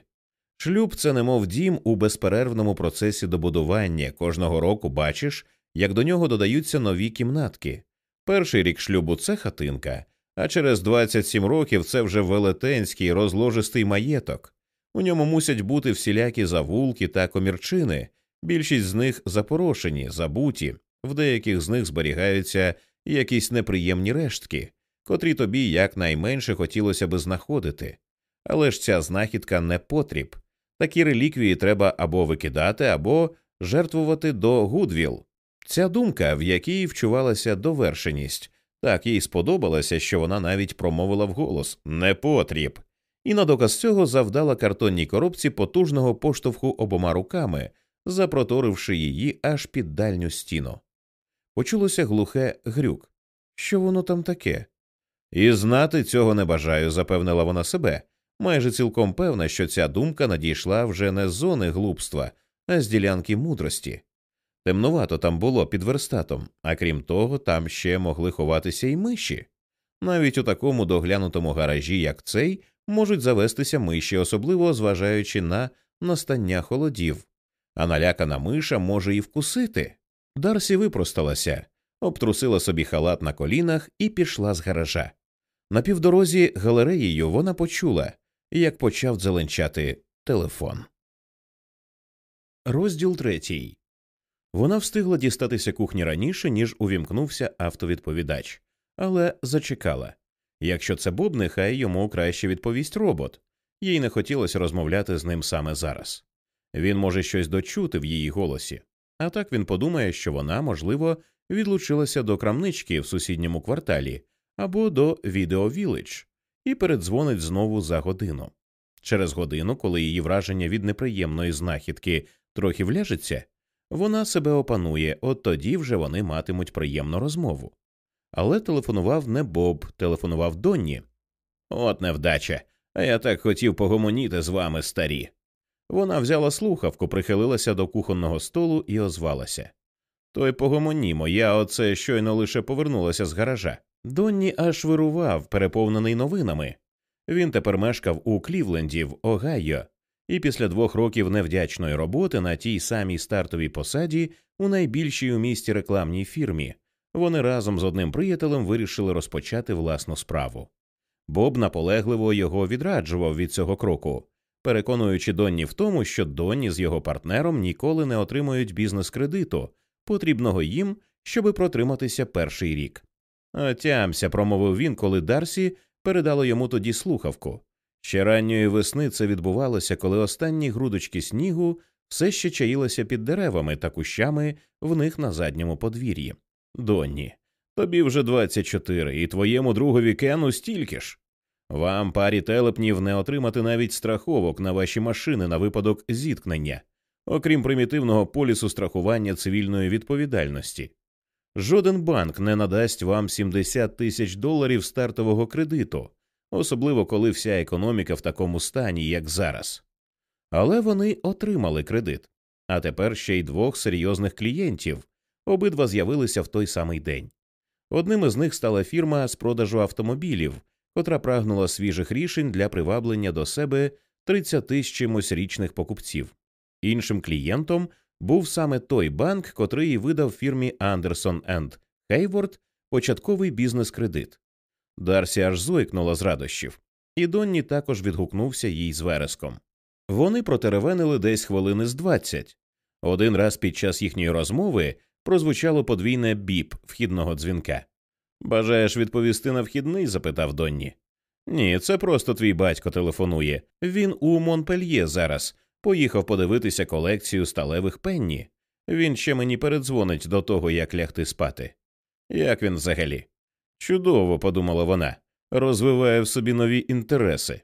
Шлюб це немов дім у безперервному процесі добудування. Кожного року бачиш, як до нього додаються нові кімнатки. Перший рік шлюбу це хатинка, а через 27 років це вже велетенський розложистий маєток. У ньому мусять бути всілякі завулки та комірчини, більшість з них запорошені, забуті, в деяких з них зберігаються якісь неприємні рештки, котрі тобі якнайменше хотілося би знаходити. Але ж ця знахідка не потріб. Такі реліквії треба або викидати, або жертвувати до Гудвіл. Ця думка, в якій вчувалася довершеність, так їй сподобалося, що вона навіть промовила вголос не потріб, і на доказ цього завдала картонній коробці потужного поштовху обома руками, запроторивши її аж під дальню стіну. Почулося глухе грюк. Що воно там таке? І знати цього не бажаю, запевнила вона себе, майже цілком певна, що ця думка надійшла вже не з зони глупства, а з ділянки мудрості. Темнувато там було під верстатом, а крім того, там ще могли ховатися й миші. Навіть у такому доглянутому гаражі, як цей, можуть завестися миші, особливо зважаючи на настання холодів, а налякана миша може і вкусити. Дарсі випросталася, обтрусила собі халат на колінах і пішла з гаража. На півдорозі галереєю вона почула, як почав дзеленчати телефон. Розділ третій. Вона встигла дістатися кухні раніше, ніж увімкнувся автовідповідач, але зачекала. Якщо це Боб, нехай йому краще відповість робот, їй не хотілося розмовляти з ним саме зараз. Він може щось дочути в її голосі, а так він подумає, що вона, можливо, відлучилася до крамнички в сусідньому кварталі або до відеовілич і передзвонить знову за годину. Через годину, коли її враження від неприємної знахідки трохи вляжеться, вона себе опанує, от тоді вже вони матимуть приємну розмову. Але телефонував не Боб, телефонував Донні. От невдача. А я так хотів погомоніти з вами, старі. Вона взяла слухавку, прихилилася до кухонного столу і озвалася. Той погомонімо, я оце щойно лише повернулася з гаража. Донні аж вирував, переповнений новинами. Він тепер мешкав у Клівленді в Огайо, і після двох років невдячної роботи на тій самій стартовій посаді у найбільшій у місті рекламній фірмі вони разом з одним приятелем вирішили розпочати власну справу. Боб наполегливо його відраджував від цього кроку, переконуючи Донні в тому, що Донні з його партнером ніколи не отримують бізнес кредиту, потрібного їм, щоби протриматися перший рік. Отямся, промовив він, коли Дарсі передало йому тоді слухавку. Ще ранньої весни це відбувалося, коли останні грудочки снігу все ще чаїлися під деревами та кущами в них на задньому подвір'ї. Донні, тобі вже 24, і твоєму другові Кену стільки ж. Вам, парі телепнів, не отримати навіть страховок на ваші машини на випадок зіткнення, окрім примітивного полісу страхування цивільної відповідальності. Жоден банк не надасть вам 70 тисяч доларів стартового кредиту, особливо коли вся економіка в такому стані, як зараз. Але вони отримали кредит, а тепер ще й двох серйозних клієнтів обидва з'явилися в той самий день. Одним із них стала фірма з продажу автомобілів, котра прагнула свіжих рішень для приваблення до себе 30 з чимось річних покупців. Іншим клієнтом був саме той банк, котрий видав фірмі Андерсон and Хейворд початковий бізнес-кредит. Дарсі аж зойкнула з радощів, і Донні також відгукнувся їй з вереском. Вони протеревенили десь хвилини з двадцять. Один раз під час їхньої розмови прозвучало подвійне біп вхідного дзвінка. Бажаєш відповісти на вхідний? запитав Донні. Ні, це просто твій батько телефонує. Він у Монпельє зараз. Поїхав подивитися колекцію сталевих пенні. Він ще мені передзвонить до того, як лягти спати. Як він взагалі? Чудово, подумала вона, розвиває в собі нові інтереси.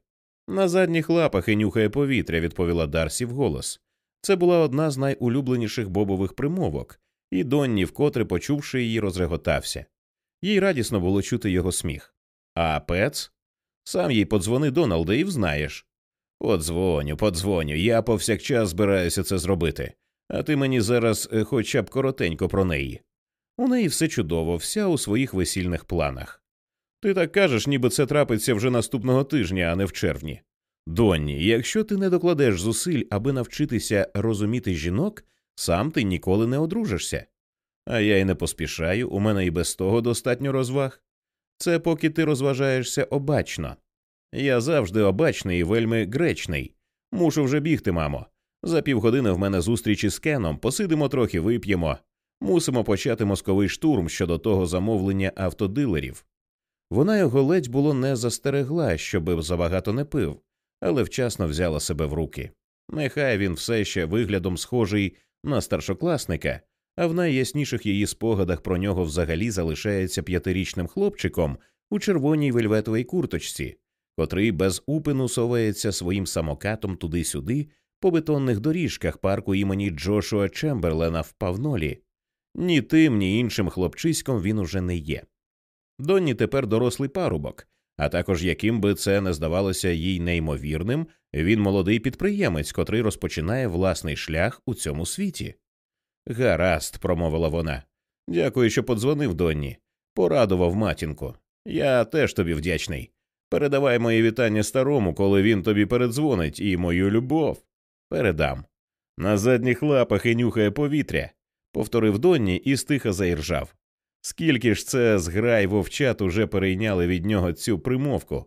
На задніх лапах і нюхає повітря, відповіла Дарсі вголос. Це була одна з найулюбленіших бобових примовок, і Донні, вкотре почувши її, розреготався. Їй радісно було чути його сміх. А пец? Сам їй подзвони Доналде і взнаєш. Подзвоню, подзвоню, я повсякчас збираюся це зробити, а ти мені зараз е, хоча б коротенько про неї. У неї все чудово, вся у своїх весільних планах. Ти так кажеш, ніби це трапиться вже наступного тижня, а не в червні. Донні, якщо ти не докладеш зусиль, аби навчитися розуміти жінок, сам ти ніколи не одружишся. А я й не поспішаю, у мене і без того достатньо розваг. Це поки ти розважаєшся обачно. Я завжди обачний і вельми гречний. Мушу вже бігти, мамо. За півгодини в мене зустріч із Кеном, посидимо трохи, вип'ємо. Мусимо почати мозковий штурм щодо того замовлення автодилерів. Вона його ледь було не застерегла, щоби забагато не пив, але вчасно взяла себе в руки. Нехай він все ще виглядом схожий на старшокласника, а в найясніших її спогадах про нього взагалі залишається п'ятирічним хлопчиком у червоній вельветовій курточці, котрий без упину совається своїм самокатом туди-сюди по бетонних доріжках парку імені Джошуа Чемберлена в Павнолі. Ні тим, ні іншим хлопчиськом він уже не є. Донні тепер дорослий парубок, а також яким би це не здавалося їй неймовірним, він молодий підприємець, котрий розпочинає власний шлях у цьому світі. Гаразд, промовила вона. Дякую, що подзвонив Донні. Порадував матінку. Я теж тобі вдячний. Передавай мої вітання старому, коли він тобі передзвонить, і мою любов. Передам. На задніх лапах і нюхає повітря, повторив Донні і стиха заіржав. Скільки ж це зграй вовчат уже перейняли від нього цю примовку?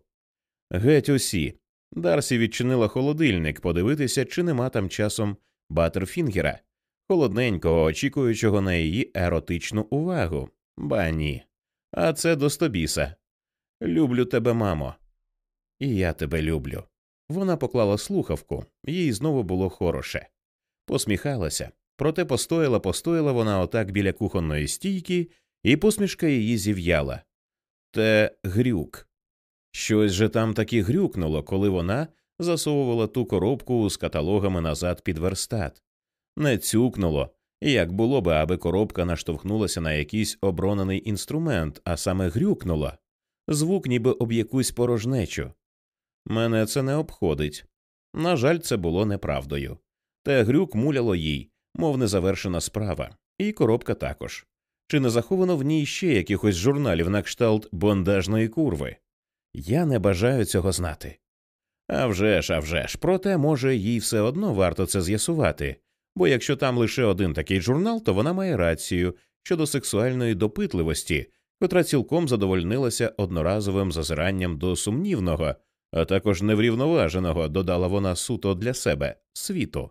Геть усі. Дарсі відчинила холодильник подивитися, чи нема там часом Баттерфінгера, холодненького, очікуючого на її еротичну увагу. Ба ні. А це до стобіса. Люблю тебе, мамо. І я тебе люблю. Вона поклала слухавку, їй знову було хороше. Посміхалася, проте постояла, постояла вона отак біля кухонної стійки, і посмішка її зів'яла. Те грюк. Щось же там таки грюкнуло, коли вона засовувала ту коробку з каталогами назад під верстат. Не цюкнуло, як було би, аби коробка наштовхнулася на якийсь оборонений інструмент, а саме грюкнуло. Звук ніби об якусь порожнечу. Мене це не обходить. На жаль, це було неправдою. Те грюк муляло їй, мов незавершена справа, і коробка також. Чи не заховано в ній ще якихось журналів на кшталт бондажної курви? Я не бажаю цього знати. А вже ж, а вже ж, проте, може, їй все одно варто це з'ясувати, бо якщо там лише один такий журнал, то вона має рацію щодо сексуальної допитливості, котра цілком задовольнилася одноразовим зазиранням до сумнівного, а також неврівноваженого, додала вона суто для себе світу.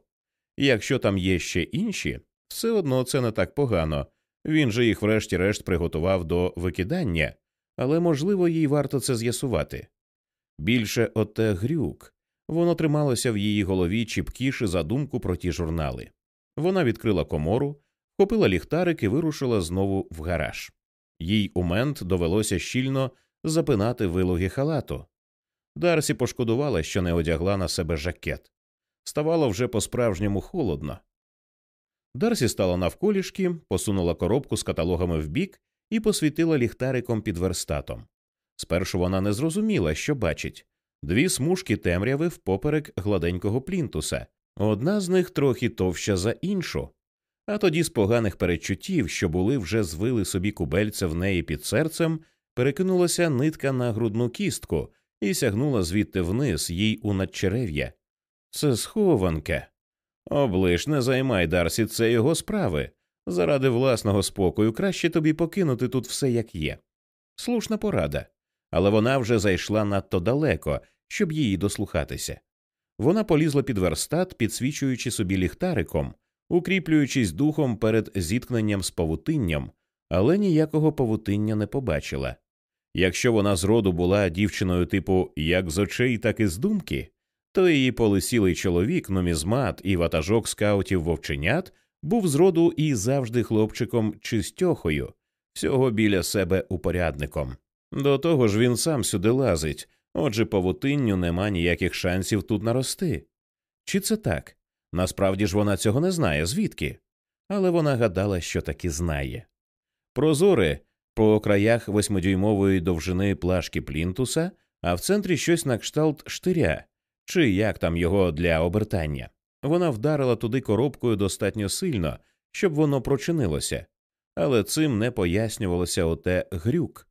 Якщо там є ще інші, все одно це не так погано. Він же їх врешті-решт приготував до викидання, але можливо їй варто це з'ясувати. Більше оте грюк воно трималося в її голові чіпкіше за думку про ті журнали. Вона відкрила комору, вхопила ліхтарик і вирушила знову в гараж. Їй у мент довелося щільно запинати вилоги халату. Дарсі пошкодувала, що не одягла на себе жакет. Ставало вже по справжньому холодно. Дарсі стала навколішки, посунула коробку з каталогами вбік і посвітила ліхтариком під верстатом. Спершу вона не зрозуміла, що бачить дві смужки темряви впоперек гладенького плінтуса, одна з них трохи товща за іншу. А тоді з поганих передчуттів, що були вже звили собі кубельця в неї під серцем, перекинулася нитка на грудну кістку і сягнула звідти вниз їй у надчерев'я. Це схованка. Облиш, не займай Дарсі, це його справи. Заради власного спокою краще тобі покинути тут все як є. Слушна порада, але вона вже зайшла надто далеко, щоб її дослухатися. Вона полізла під верстат, підсвічуючи собі ліхтариком, укріплюючись духом перед зіткненням з павутинням, але ніякого павутиння не побачила. Якщо вона зроду була дівчиною типу як з очей, так і з думки, то її полисілий чоловік, нумізмат і ватажок скаутів вовченят був зроду і завжди хлопчиком чистьохою, всього біля себе упорядником. До того ж він сам сюди лазить, отже, павутинню нема ніяких шансів тут нарости. Чи це так? Насправді ж вона цього не знає, звідки? Але вона гадала, що таки знає. Прозори по краях восьмидюймової довжини плашки плінтуса, а в центрі щось на кшталт штиря, чи як там його для обертання. Вона вдарила туди коробкою достатньо сильно, щоб воно прочинилося, але цим не пояснювалося оте грюк.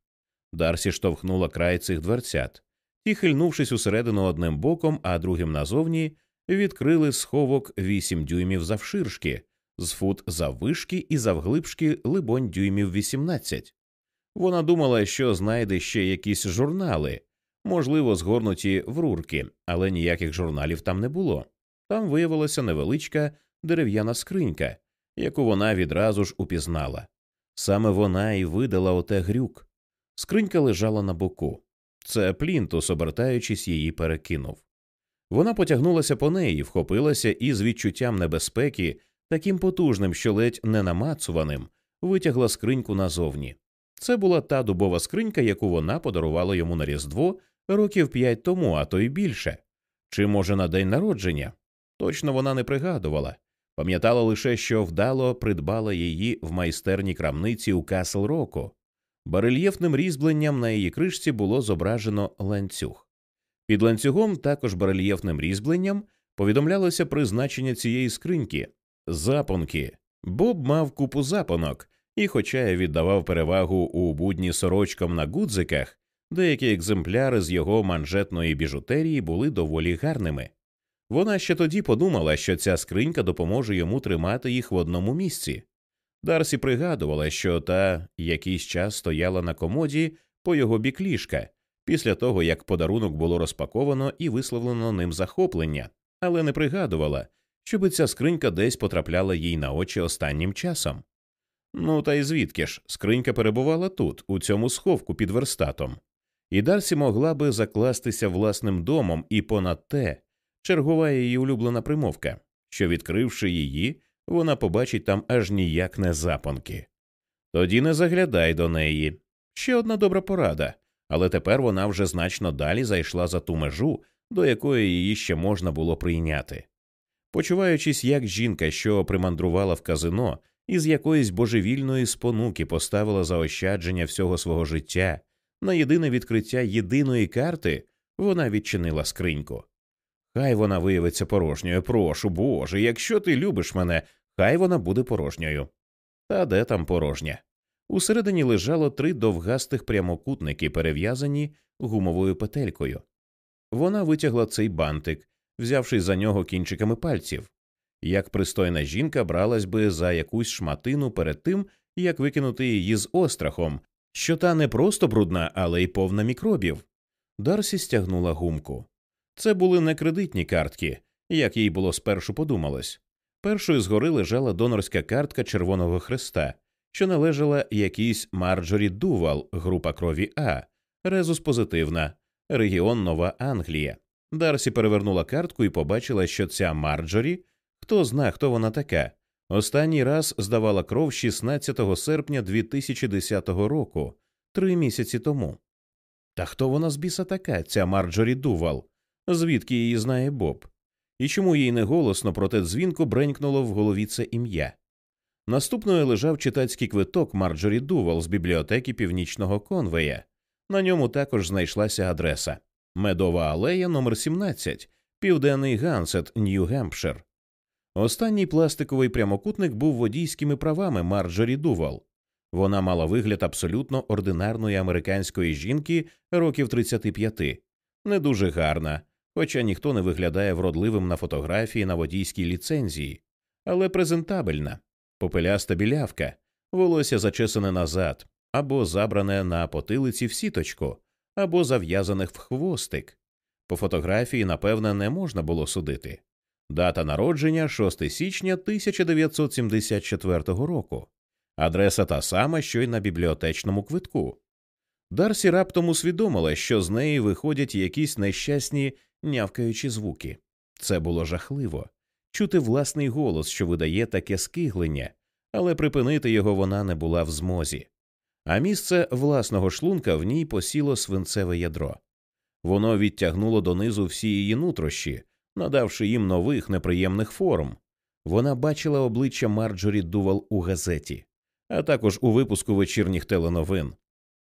Дарсі штовхнула край цих дверцят, ті, хильнувшись усередину одним боком, а другим назовні, відкрили сховок вісім дюймів завширшки, з фут заввишки і завглибшки, либонь, дюймів вісімнадцять. Вона думала, що знайде ще якісь журнали, можливо, згорнуті в рурки, але ніяких журналів там не було. Там виявилася невеличка дерев'яна скринька, яку вона відразу ж упізнала. Саме вона і видала оте грюк. Скринька лежала на боку. Це плінтус, обертаючись, її перекинув. Вона потягнулася по неї, вхопилася і з відчуттям небезпеки, таким потужним, що ледь не намацуваним, витягла скриньку назовні. Це була та дубова скринька, яку вона подарувала йому на Різдво років п'ять тому, а то й більше. Чи, може, на день народження? Точно вона не пригадувала. Пам'ятала лише, що вдало придбала її в майстерні крамниці у Касл Року. Барельєфним різьбленням на її кришці було зображено ланцюг. Під ланцюгом, також барельєфним різьбленням, повідомлялося призначення цієї скриньки запонки. Боб мав купу запонок, і, хоча я віддавав перевагу у будні сорочкам на гудзиках, деякі екземпляри з його манжетної біжутерії були доволі гарними. Вона ще тоді подумала, що ця скринька допоможе йому тримати їх в одному місці. Дарсі пригадувала, що та якийсь час стояла на комоді по його бік ліжка, після того як подарунок було розпаковано і висловлено ним захоплення, але не пригадувала, щоби ця скринька десь потрапляла їй на очі останнім часом. Ну та й звідки ж скринька перебувала тут, у цьому сховку під верстатом, і Дарсі могла би закластися власним домом і понад те чергова її улюблена примовка, що, відкривши її, вона побачить там аж ніяк не запонки. Тоді не заглядай до неї. Ще одна добра порада, але тепер вона вже значно далі зайшла за ту межу, до якої її ще можна було прийняти. Почуваючись як жінка, що примандрувала в казино і з якоїсь божевільної спонуки поставила заощадження всього свого життя на єдине відкриття єдиної карти, вона відчинила скриньку. Хай вона виявиться порожньою. Прошу, Боже, якщо ти любиш мене, хай вона буде порожньою. Та де там порожня? Усередині лежало три довгастих прямокутники, перев'язані гумовою петелькою. Вона витягла цей бантик, взявши за нього кінчиками пальців. Як пристойна жінка бралась би за якусь шматину перед тим, як викинути її з острахом, що та не просто брудна, але й повна мікробів. Дарсі стягнула гумку. Це були не кредитні картки, як їй було спершу подумалось. Першою згори лежала донорська картка Червоного Хреста, що належала якійсь Марджорі Дувал, група крові А, резус позитивна, регіон Нова Англія. Дарсі перевернула картку і побачила, що ця Марджорі, хто зна, хто вона така, останній раз здавала кров 16 серпня 2010 року, три місяці тому. Та хто вона з біса така, ця Марджорі Дувал? звідки її знає Боб, і чому їй неголосно, проте дзвінко бренькнуло в голові це ім'я. Наступною лежав читацький квиток Марджорі Дувал з бібліотеки Північного Конвея. На ньому також знайшлася адреса Медова алея номер 17 Південний Гансет, Нью-Гемпшир. Останній пластиковий прямокутник був водійськими правами Марджорі Дувал. Вона мала вигляд абсолютно ординарної американської жінки років 35, не дуже гарна, хоча ніхто не виглядає вродливим на фотографії на водійській ліцензії, але презентабельна, попеляста білявка, волосся зачесане назад, або забране на потилиці в сіточку, або зав'язане в хвостик. По фотографії, напевне, не можна було судити. Дата народження 6 січня 1974 року. Адреса та сама, що й на бібліотечному квитку. Дарсі раптом усвідомила, що з неї виходять якісь нещасні нявкаючі звуки. Це було жахливо чути власний голос, що видає таке скиглення, але припинити його вона не була в змозі. А місце власного шлунка в ній посіло свинцеве ядро. Воно відтягнуло донизу всі її нутрощі, надавши їм нових неприємних форм. Вона бачила обличчя Марджорі Дувал у газеті, а також у випуску вечірніх теленовин.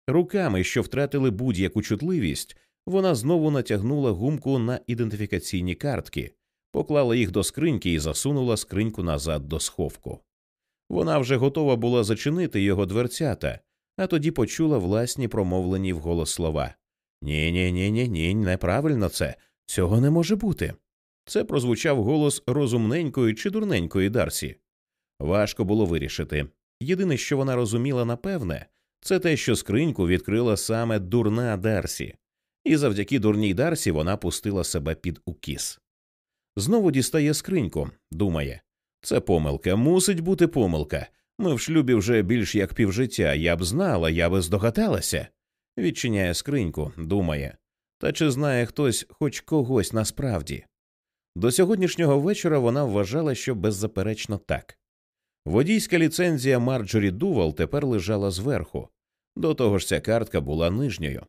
Руками, що втратили будь-яку чутливість, вона знову натягнула гумку на ідентифікаційні картки, поклала їх до скриньки і засунула скриньку назад до сховку. Вона вже готова була зачинити його дверцята, а тоді почула власні промовлені вголос слова Ні, ні, ні, ні, ні, неправильно це. Цього не може бути. Це прозвучав голос розумненької чи дурненької Дарсі. Важко було вирішити. Єдине, що вона розуміла напевне, це те, що скриньку відкрила саме дурна Дарсі, і завдяки дурній Дарсі вона пустила себе під укіс. Знову дістає скриньку, думає це помилка, мусить бути помилка. Ми в шлюбі вже більш як півжиття, я б знала, я би здогадалася. Відчиняє скриньку, думає. Та чи знає хтось хоч когось насправді? До сьогоднішнього вечора вона вважала, що беззаперечно так. Водійська ліцензія Марджорі Дувал тепер лежала зверху, до того ж ця картка була нижньою.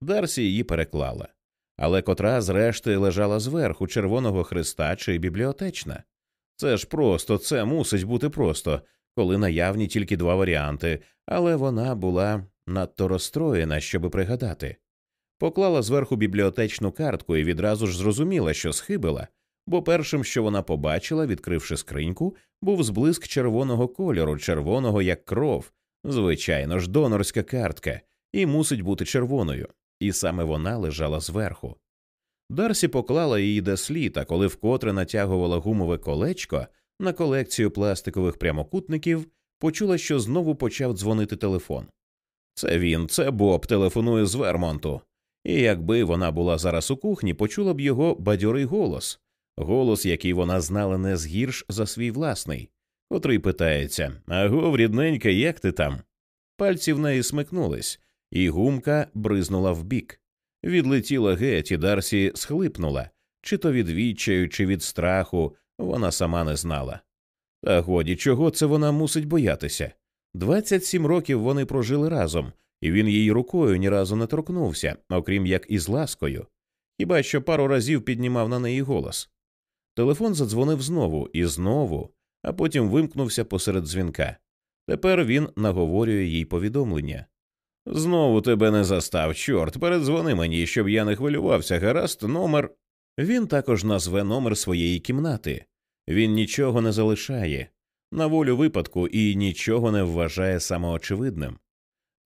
Дарсі її переклала, але котра, зрешти, лежала зверху Червоного Христа чи бібліотечна. Це ж просто, це мусить бути просто, коли наявні тільки два варіанти, але вона була надто розстроєна, щоби пригадати. Поклала зверху бібліотечну картку і відразу ж зрозуміла, що схибила, бо першим, що вона побачила, відкривши скриньку, був зблиск червоного кольору, червоного як кров, звичайно ж, донорська картка, і мусить бути червоною, і саме вона лежала зверху. Дарсі поклала її до слід, а коли вкотре натягувала гумове колечко на колекцію пластикових прямокутників, почула, що знову почав дзвонити телефон. Це він, це Боб, телефонує з Вермонту. І якби вона була зараз у кухні, почула б його бадьорий голос, голос, який вона знала не згірш за свій власний, котрий питається Аго, рідненька, як ти там? Пальці в неї смикнулись, і гумка бризнула вбік. Відлетіла геть, і Дарсі схлипнула, чи то від відчаю, чи від страху, вона сама не знала. Та годі, чого це вона мусить боятися? Двадцять сім років вони прожили разом, і він її рукою ні разу не торкнувся, окрім як із ласкою, хіба що пару разів піднімав на неї голос. Телефон задзвонив знову і знову, а потім вимкнувся посеред дзвінка. Тепер він наговорює їй повідомлення. Знову тебе не застав, чорт, передзвони мені, щоб я не хвилювався, гаразд, номер. Він також назве номер своєї кімнати. Він нічого не залишає, на волю випадку і нічого не вважає самоочевидним.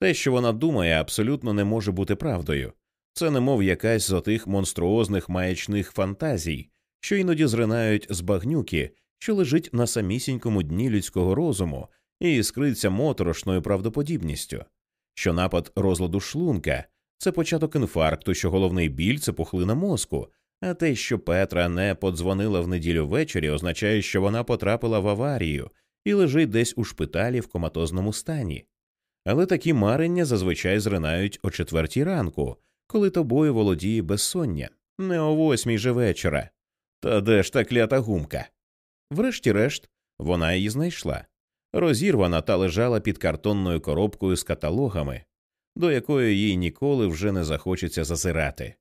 Те, що вона думає, абсолютно не може бути правдою. Це немов якась з отих монструозних маячних фантазій, що іноді зринають з багнюки, що лежить на самісінькому дні людського розуму і скриться моторошною правдоподібністю, що напад розладу шлунка це початок інфаркту, що головний біль це пухлина мозку, а те, що Петра не подзвонила в неділю ввечері, означає, що вона потрапила в аварію і лежить десь у шпиталі в коматозному стані. Але такі марення зазвичай зринають о четвертій ранку, коли тобою володіє безсоння, не о восьмій же вечора. Та де ж та клята гумка? Врешті-решт, вона її знайшла. Розірвана та лежала під картонною коробкою з каталогами, до якої їй ніколи вже не захочеться зазирати.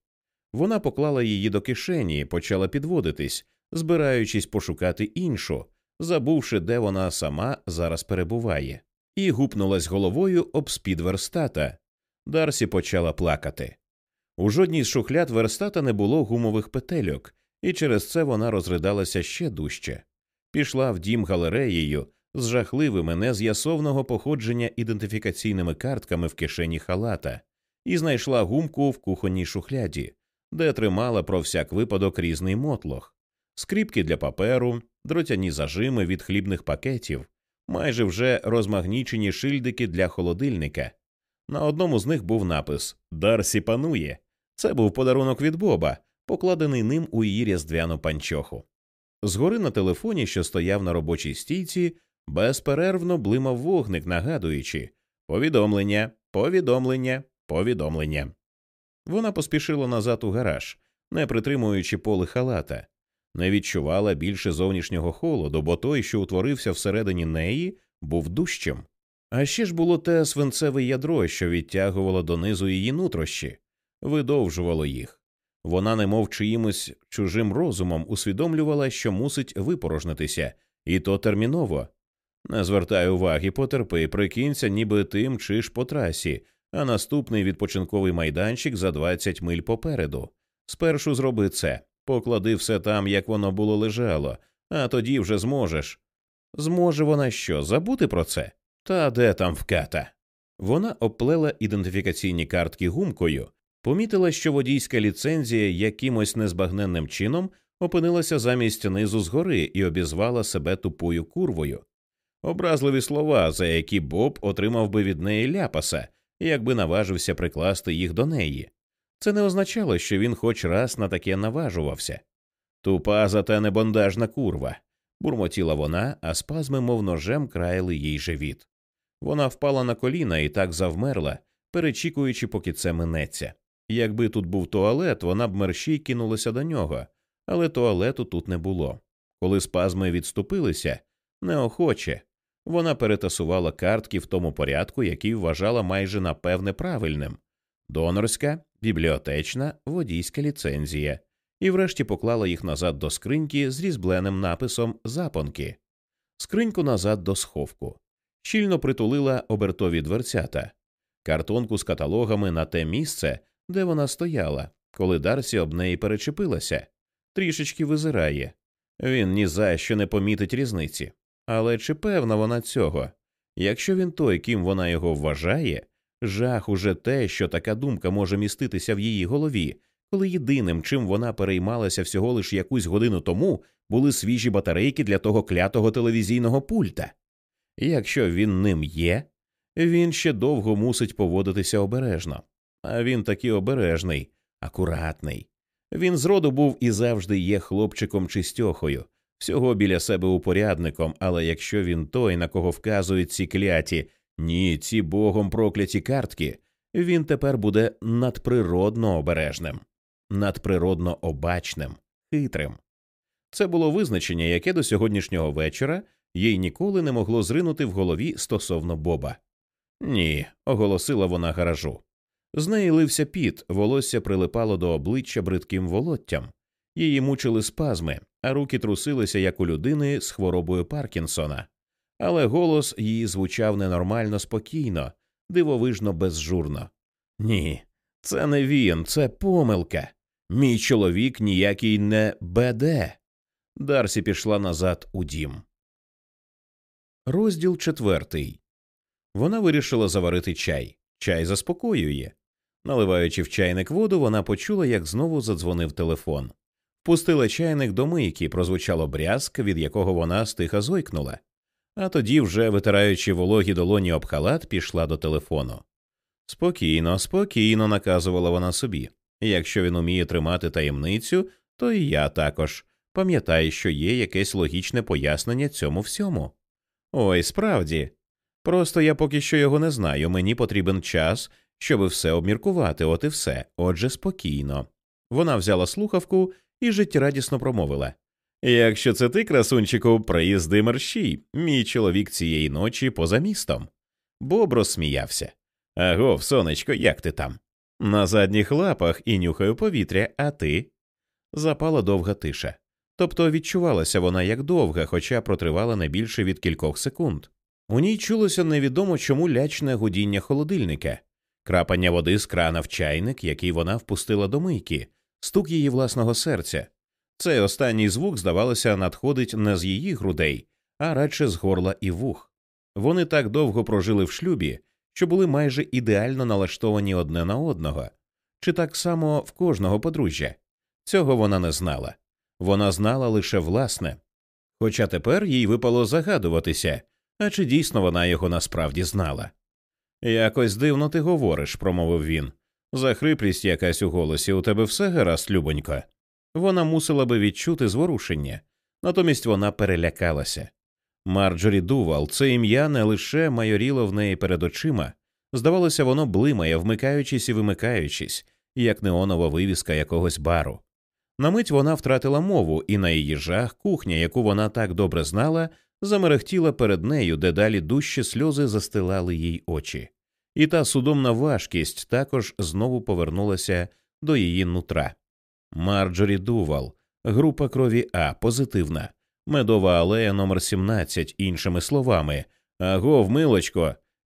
Вона поклала її до кишені і почала підводитись, збираючись пошукати іншу, забувши, де вона сама зараз перебуває, і гупнулась головою об спід верстата. Дарсі почала плакати. У жодній з шухляд верстата не було гумових петельок, і через це вона розридалася ще дужче. Пішла в дім галереєю з жахливими нез'ясовного походження ідентифікаційними картками в кишені халата і знайшла гумку в кухонній шухляді, де тримала про всяк випадок різний мотлох, скріпки для паперу, дротяні зажими від хлібних пакетів, майже вже розмагнічені шильдики для холодильника. На одному з них був напис Дарсі панує. Це був подарунок від Боба, покладений ним у її різдвяну панчоху. Згори на телефоні, що стояв на робочій стійці, безперервно блимав вогник, нагадуючи повідомлення, повідомлення, повідомлення. Вона поспішила назад у гараж, не притримуючи поли халата, не відчувала більше зовнішнього холоду, бо той, що утворився всередині неї, був дужчим. А ще ж було те свинцеве ядро, що відтягувало донизу її нутрощі, видовжувало їх. Вона, немов чиїмось чужим розумом, усвідомлювала, що мусить випорожнитися, і то терміново. Не звертай уваги, потерпи, прикинься, ніби тим чи ж по трасі, а наступний відпочинковий майданчик за 20 миль попереду. Спершу зроби це, поклади все там, як воно було лежало, а тоді вже зможеш. Зможе вона що, забути про це? Та де там вката? Вона оплела ідентифікаційні картки гумкою, помітила, що водійська ліцензія якимось незбагненним чином опинилася замість низу згори і обізвала себе тупою курвою. Образливі слова, за які Боб отримав би від неї ляпаса, якби наважився прикласти їх до неї. Це не означало, що він хоч раз на таке наважувався. Тупа зате небондажна курва, бурмотіла вона, а спазми, мов ножем, краяли їй живіт. Вона впала на коліна і так завмерла, перечікуючи, поки це минеться. Якби тут був туалет, вона б мерщій кинулася до нього, але туалету тут не було. Коли спазми відступилися, неохоче, вона перетасувала картки в тому порядку, який вважала майже напевне правильним. Донорська, бібліотечна, водійська ліцензія, і врешті поклала їх назад до скриньки з різбленим написом Запонки, скриньку назад до сховку, щільно притулила обертові дверцята, картонку з каталогами на те місце, де вона стояла, коли Дарсі об неї перечепилася, трішечки визирає. Він ні за що не помітить різниці. Але чи певна вона цього? Якщо він той, ким вона його вважає, жах уже те, що така думка може міститися в її голові, коли єдиним, чим вона переймалася всього лиш якусь годину тому, були свіжі батарейки для того клятого телевізійного пульта. Якщо він ним є, він ще довго мусить поводитися обережно, а він таки обережний, акуратний. Він зроду був і завжди є хлопчиком чистьохою, всього біля себе упорядником, але якщо він той, на кого вказують ці кляті, ні, ці богом прокляті картки, він тепер буде надприродно обережним, надприродно обачним, хитрим. Це було визначення, яке до сьогоднішнього вечора їй ніколи не могло зринути в голові стосовно Боба. Ні, оголосила вона гаражу. З неї лився піт, волосся прилипало до обличчя бридким волоттям, її мучили спазми, а руки трусилися, як у людини з хворобою Паркінсона. Але голос її звучав ненормально спокійно, дивовижно безжурно. Ні, це не він, це помилка. Мій чоловік ніякий не БД. Дарсі пішла назад у дім. Розділ четвертий. Вона вирішила заварити чай. Чай заспокоює. Наливаючи в чайник воду, вона почула, як знову задзвонив телефон. Пустила чайник до мийки, прозвучало брязк, від якого вона стиха зойкнула, а тоді, вже витираючи вологі долоні об халат, пішла до телефону. Спокійно, спокійно, наказувала вона собі. Якщо він уміє тримати таємницю, то і я також. Пам'ятай, що є якесь логічне пояснення цьому всьому. Ой, справді. Просто я поки що його не знаю. Мені потрібен час, щоб все обміркувати, от і все. Отже, спокійно. Вона взяла слухавку і життєрадісно промовила Якщо це ти, красунчику, приїзди мерщій, мій чоловік цієї ночі поза містом. Боб розсміявся. Агов, сонечко, як ти там? На задніх лапах і нюхаю повітря, а ти? Запала довга тиша. Тобто відчувалася вона як довга, хоча протривала не більше від кількох секунд. У ній чулося невідомо чому лячне гудіння холодильника, крапання води з крана в чайник, який вона впустила до мийки, стук її власного серця. Цей останній звук, здавалося, надходить не з її грудей, а радше з горла і вух. Вони так довго прожили в шлюбі, що були майже ідеально налаштовані одне на одного, чи так само в кожного подружжя. Цього вона не знала. Вона знала лише власне. Хоча тепер їй випало загадуватися, а чи дійсно вона його насправді знала. Якось дивно ти говориш, промовив він. Захриплість якась у голосі, у тебе все гаразд, любонько. Вона мусила би відчути зворушення, натомість вона перелякалася. Марджорі Дувал, це ім'я не лише майоріло в неї перед очима, здавалося, воно блимає, вмикаючись і вимикаючись, як неонова вивіска якогось бару. На мить вона втратила мову, і на її жах кухня, яку вона так добре знала, замерехтіла перед нею, де далі дужчі сльози застилали їй очі, і та судомна важкість також знову повернулася до її нутра. Марджорі Дувал, група крові А позитивна, медова алея номер 17 іншими словами. Агов, милочко,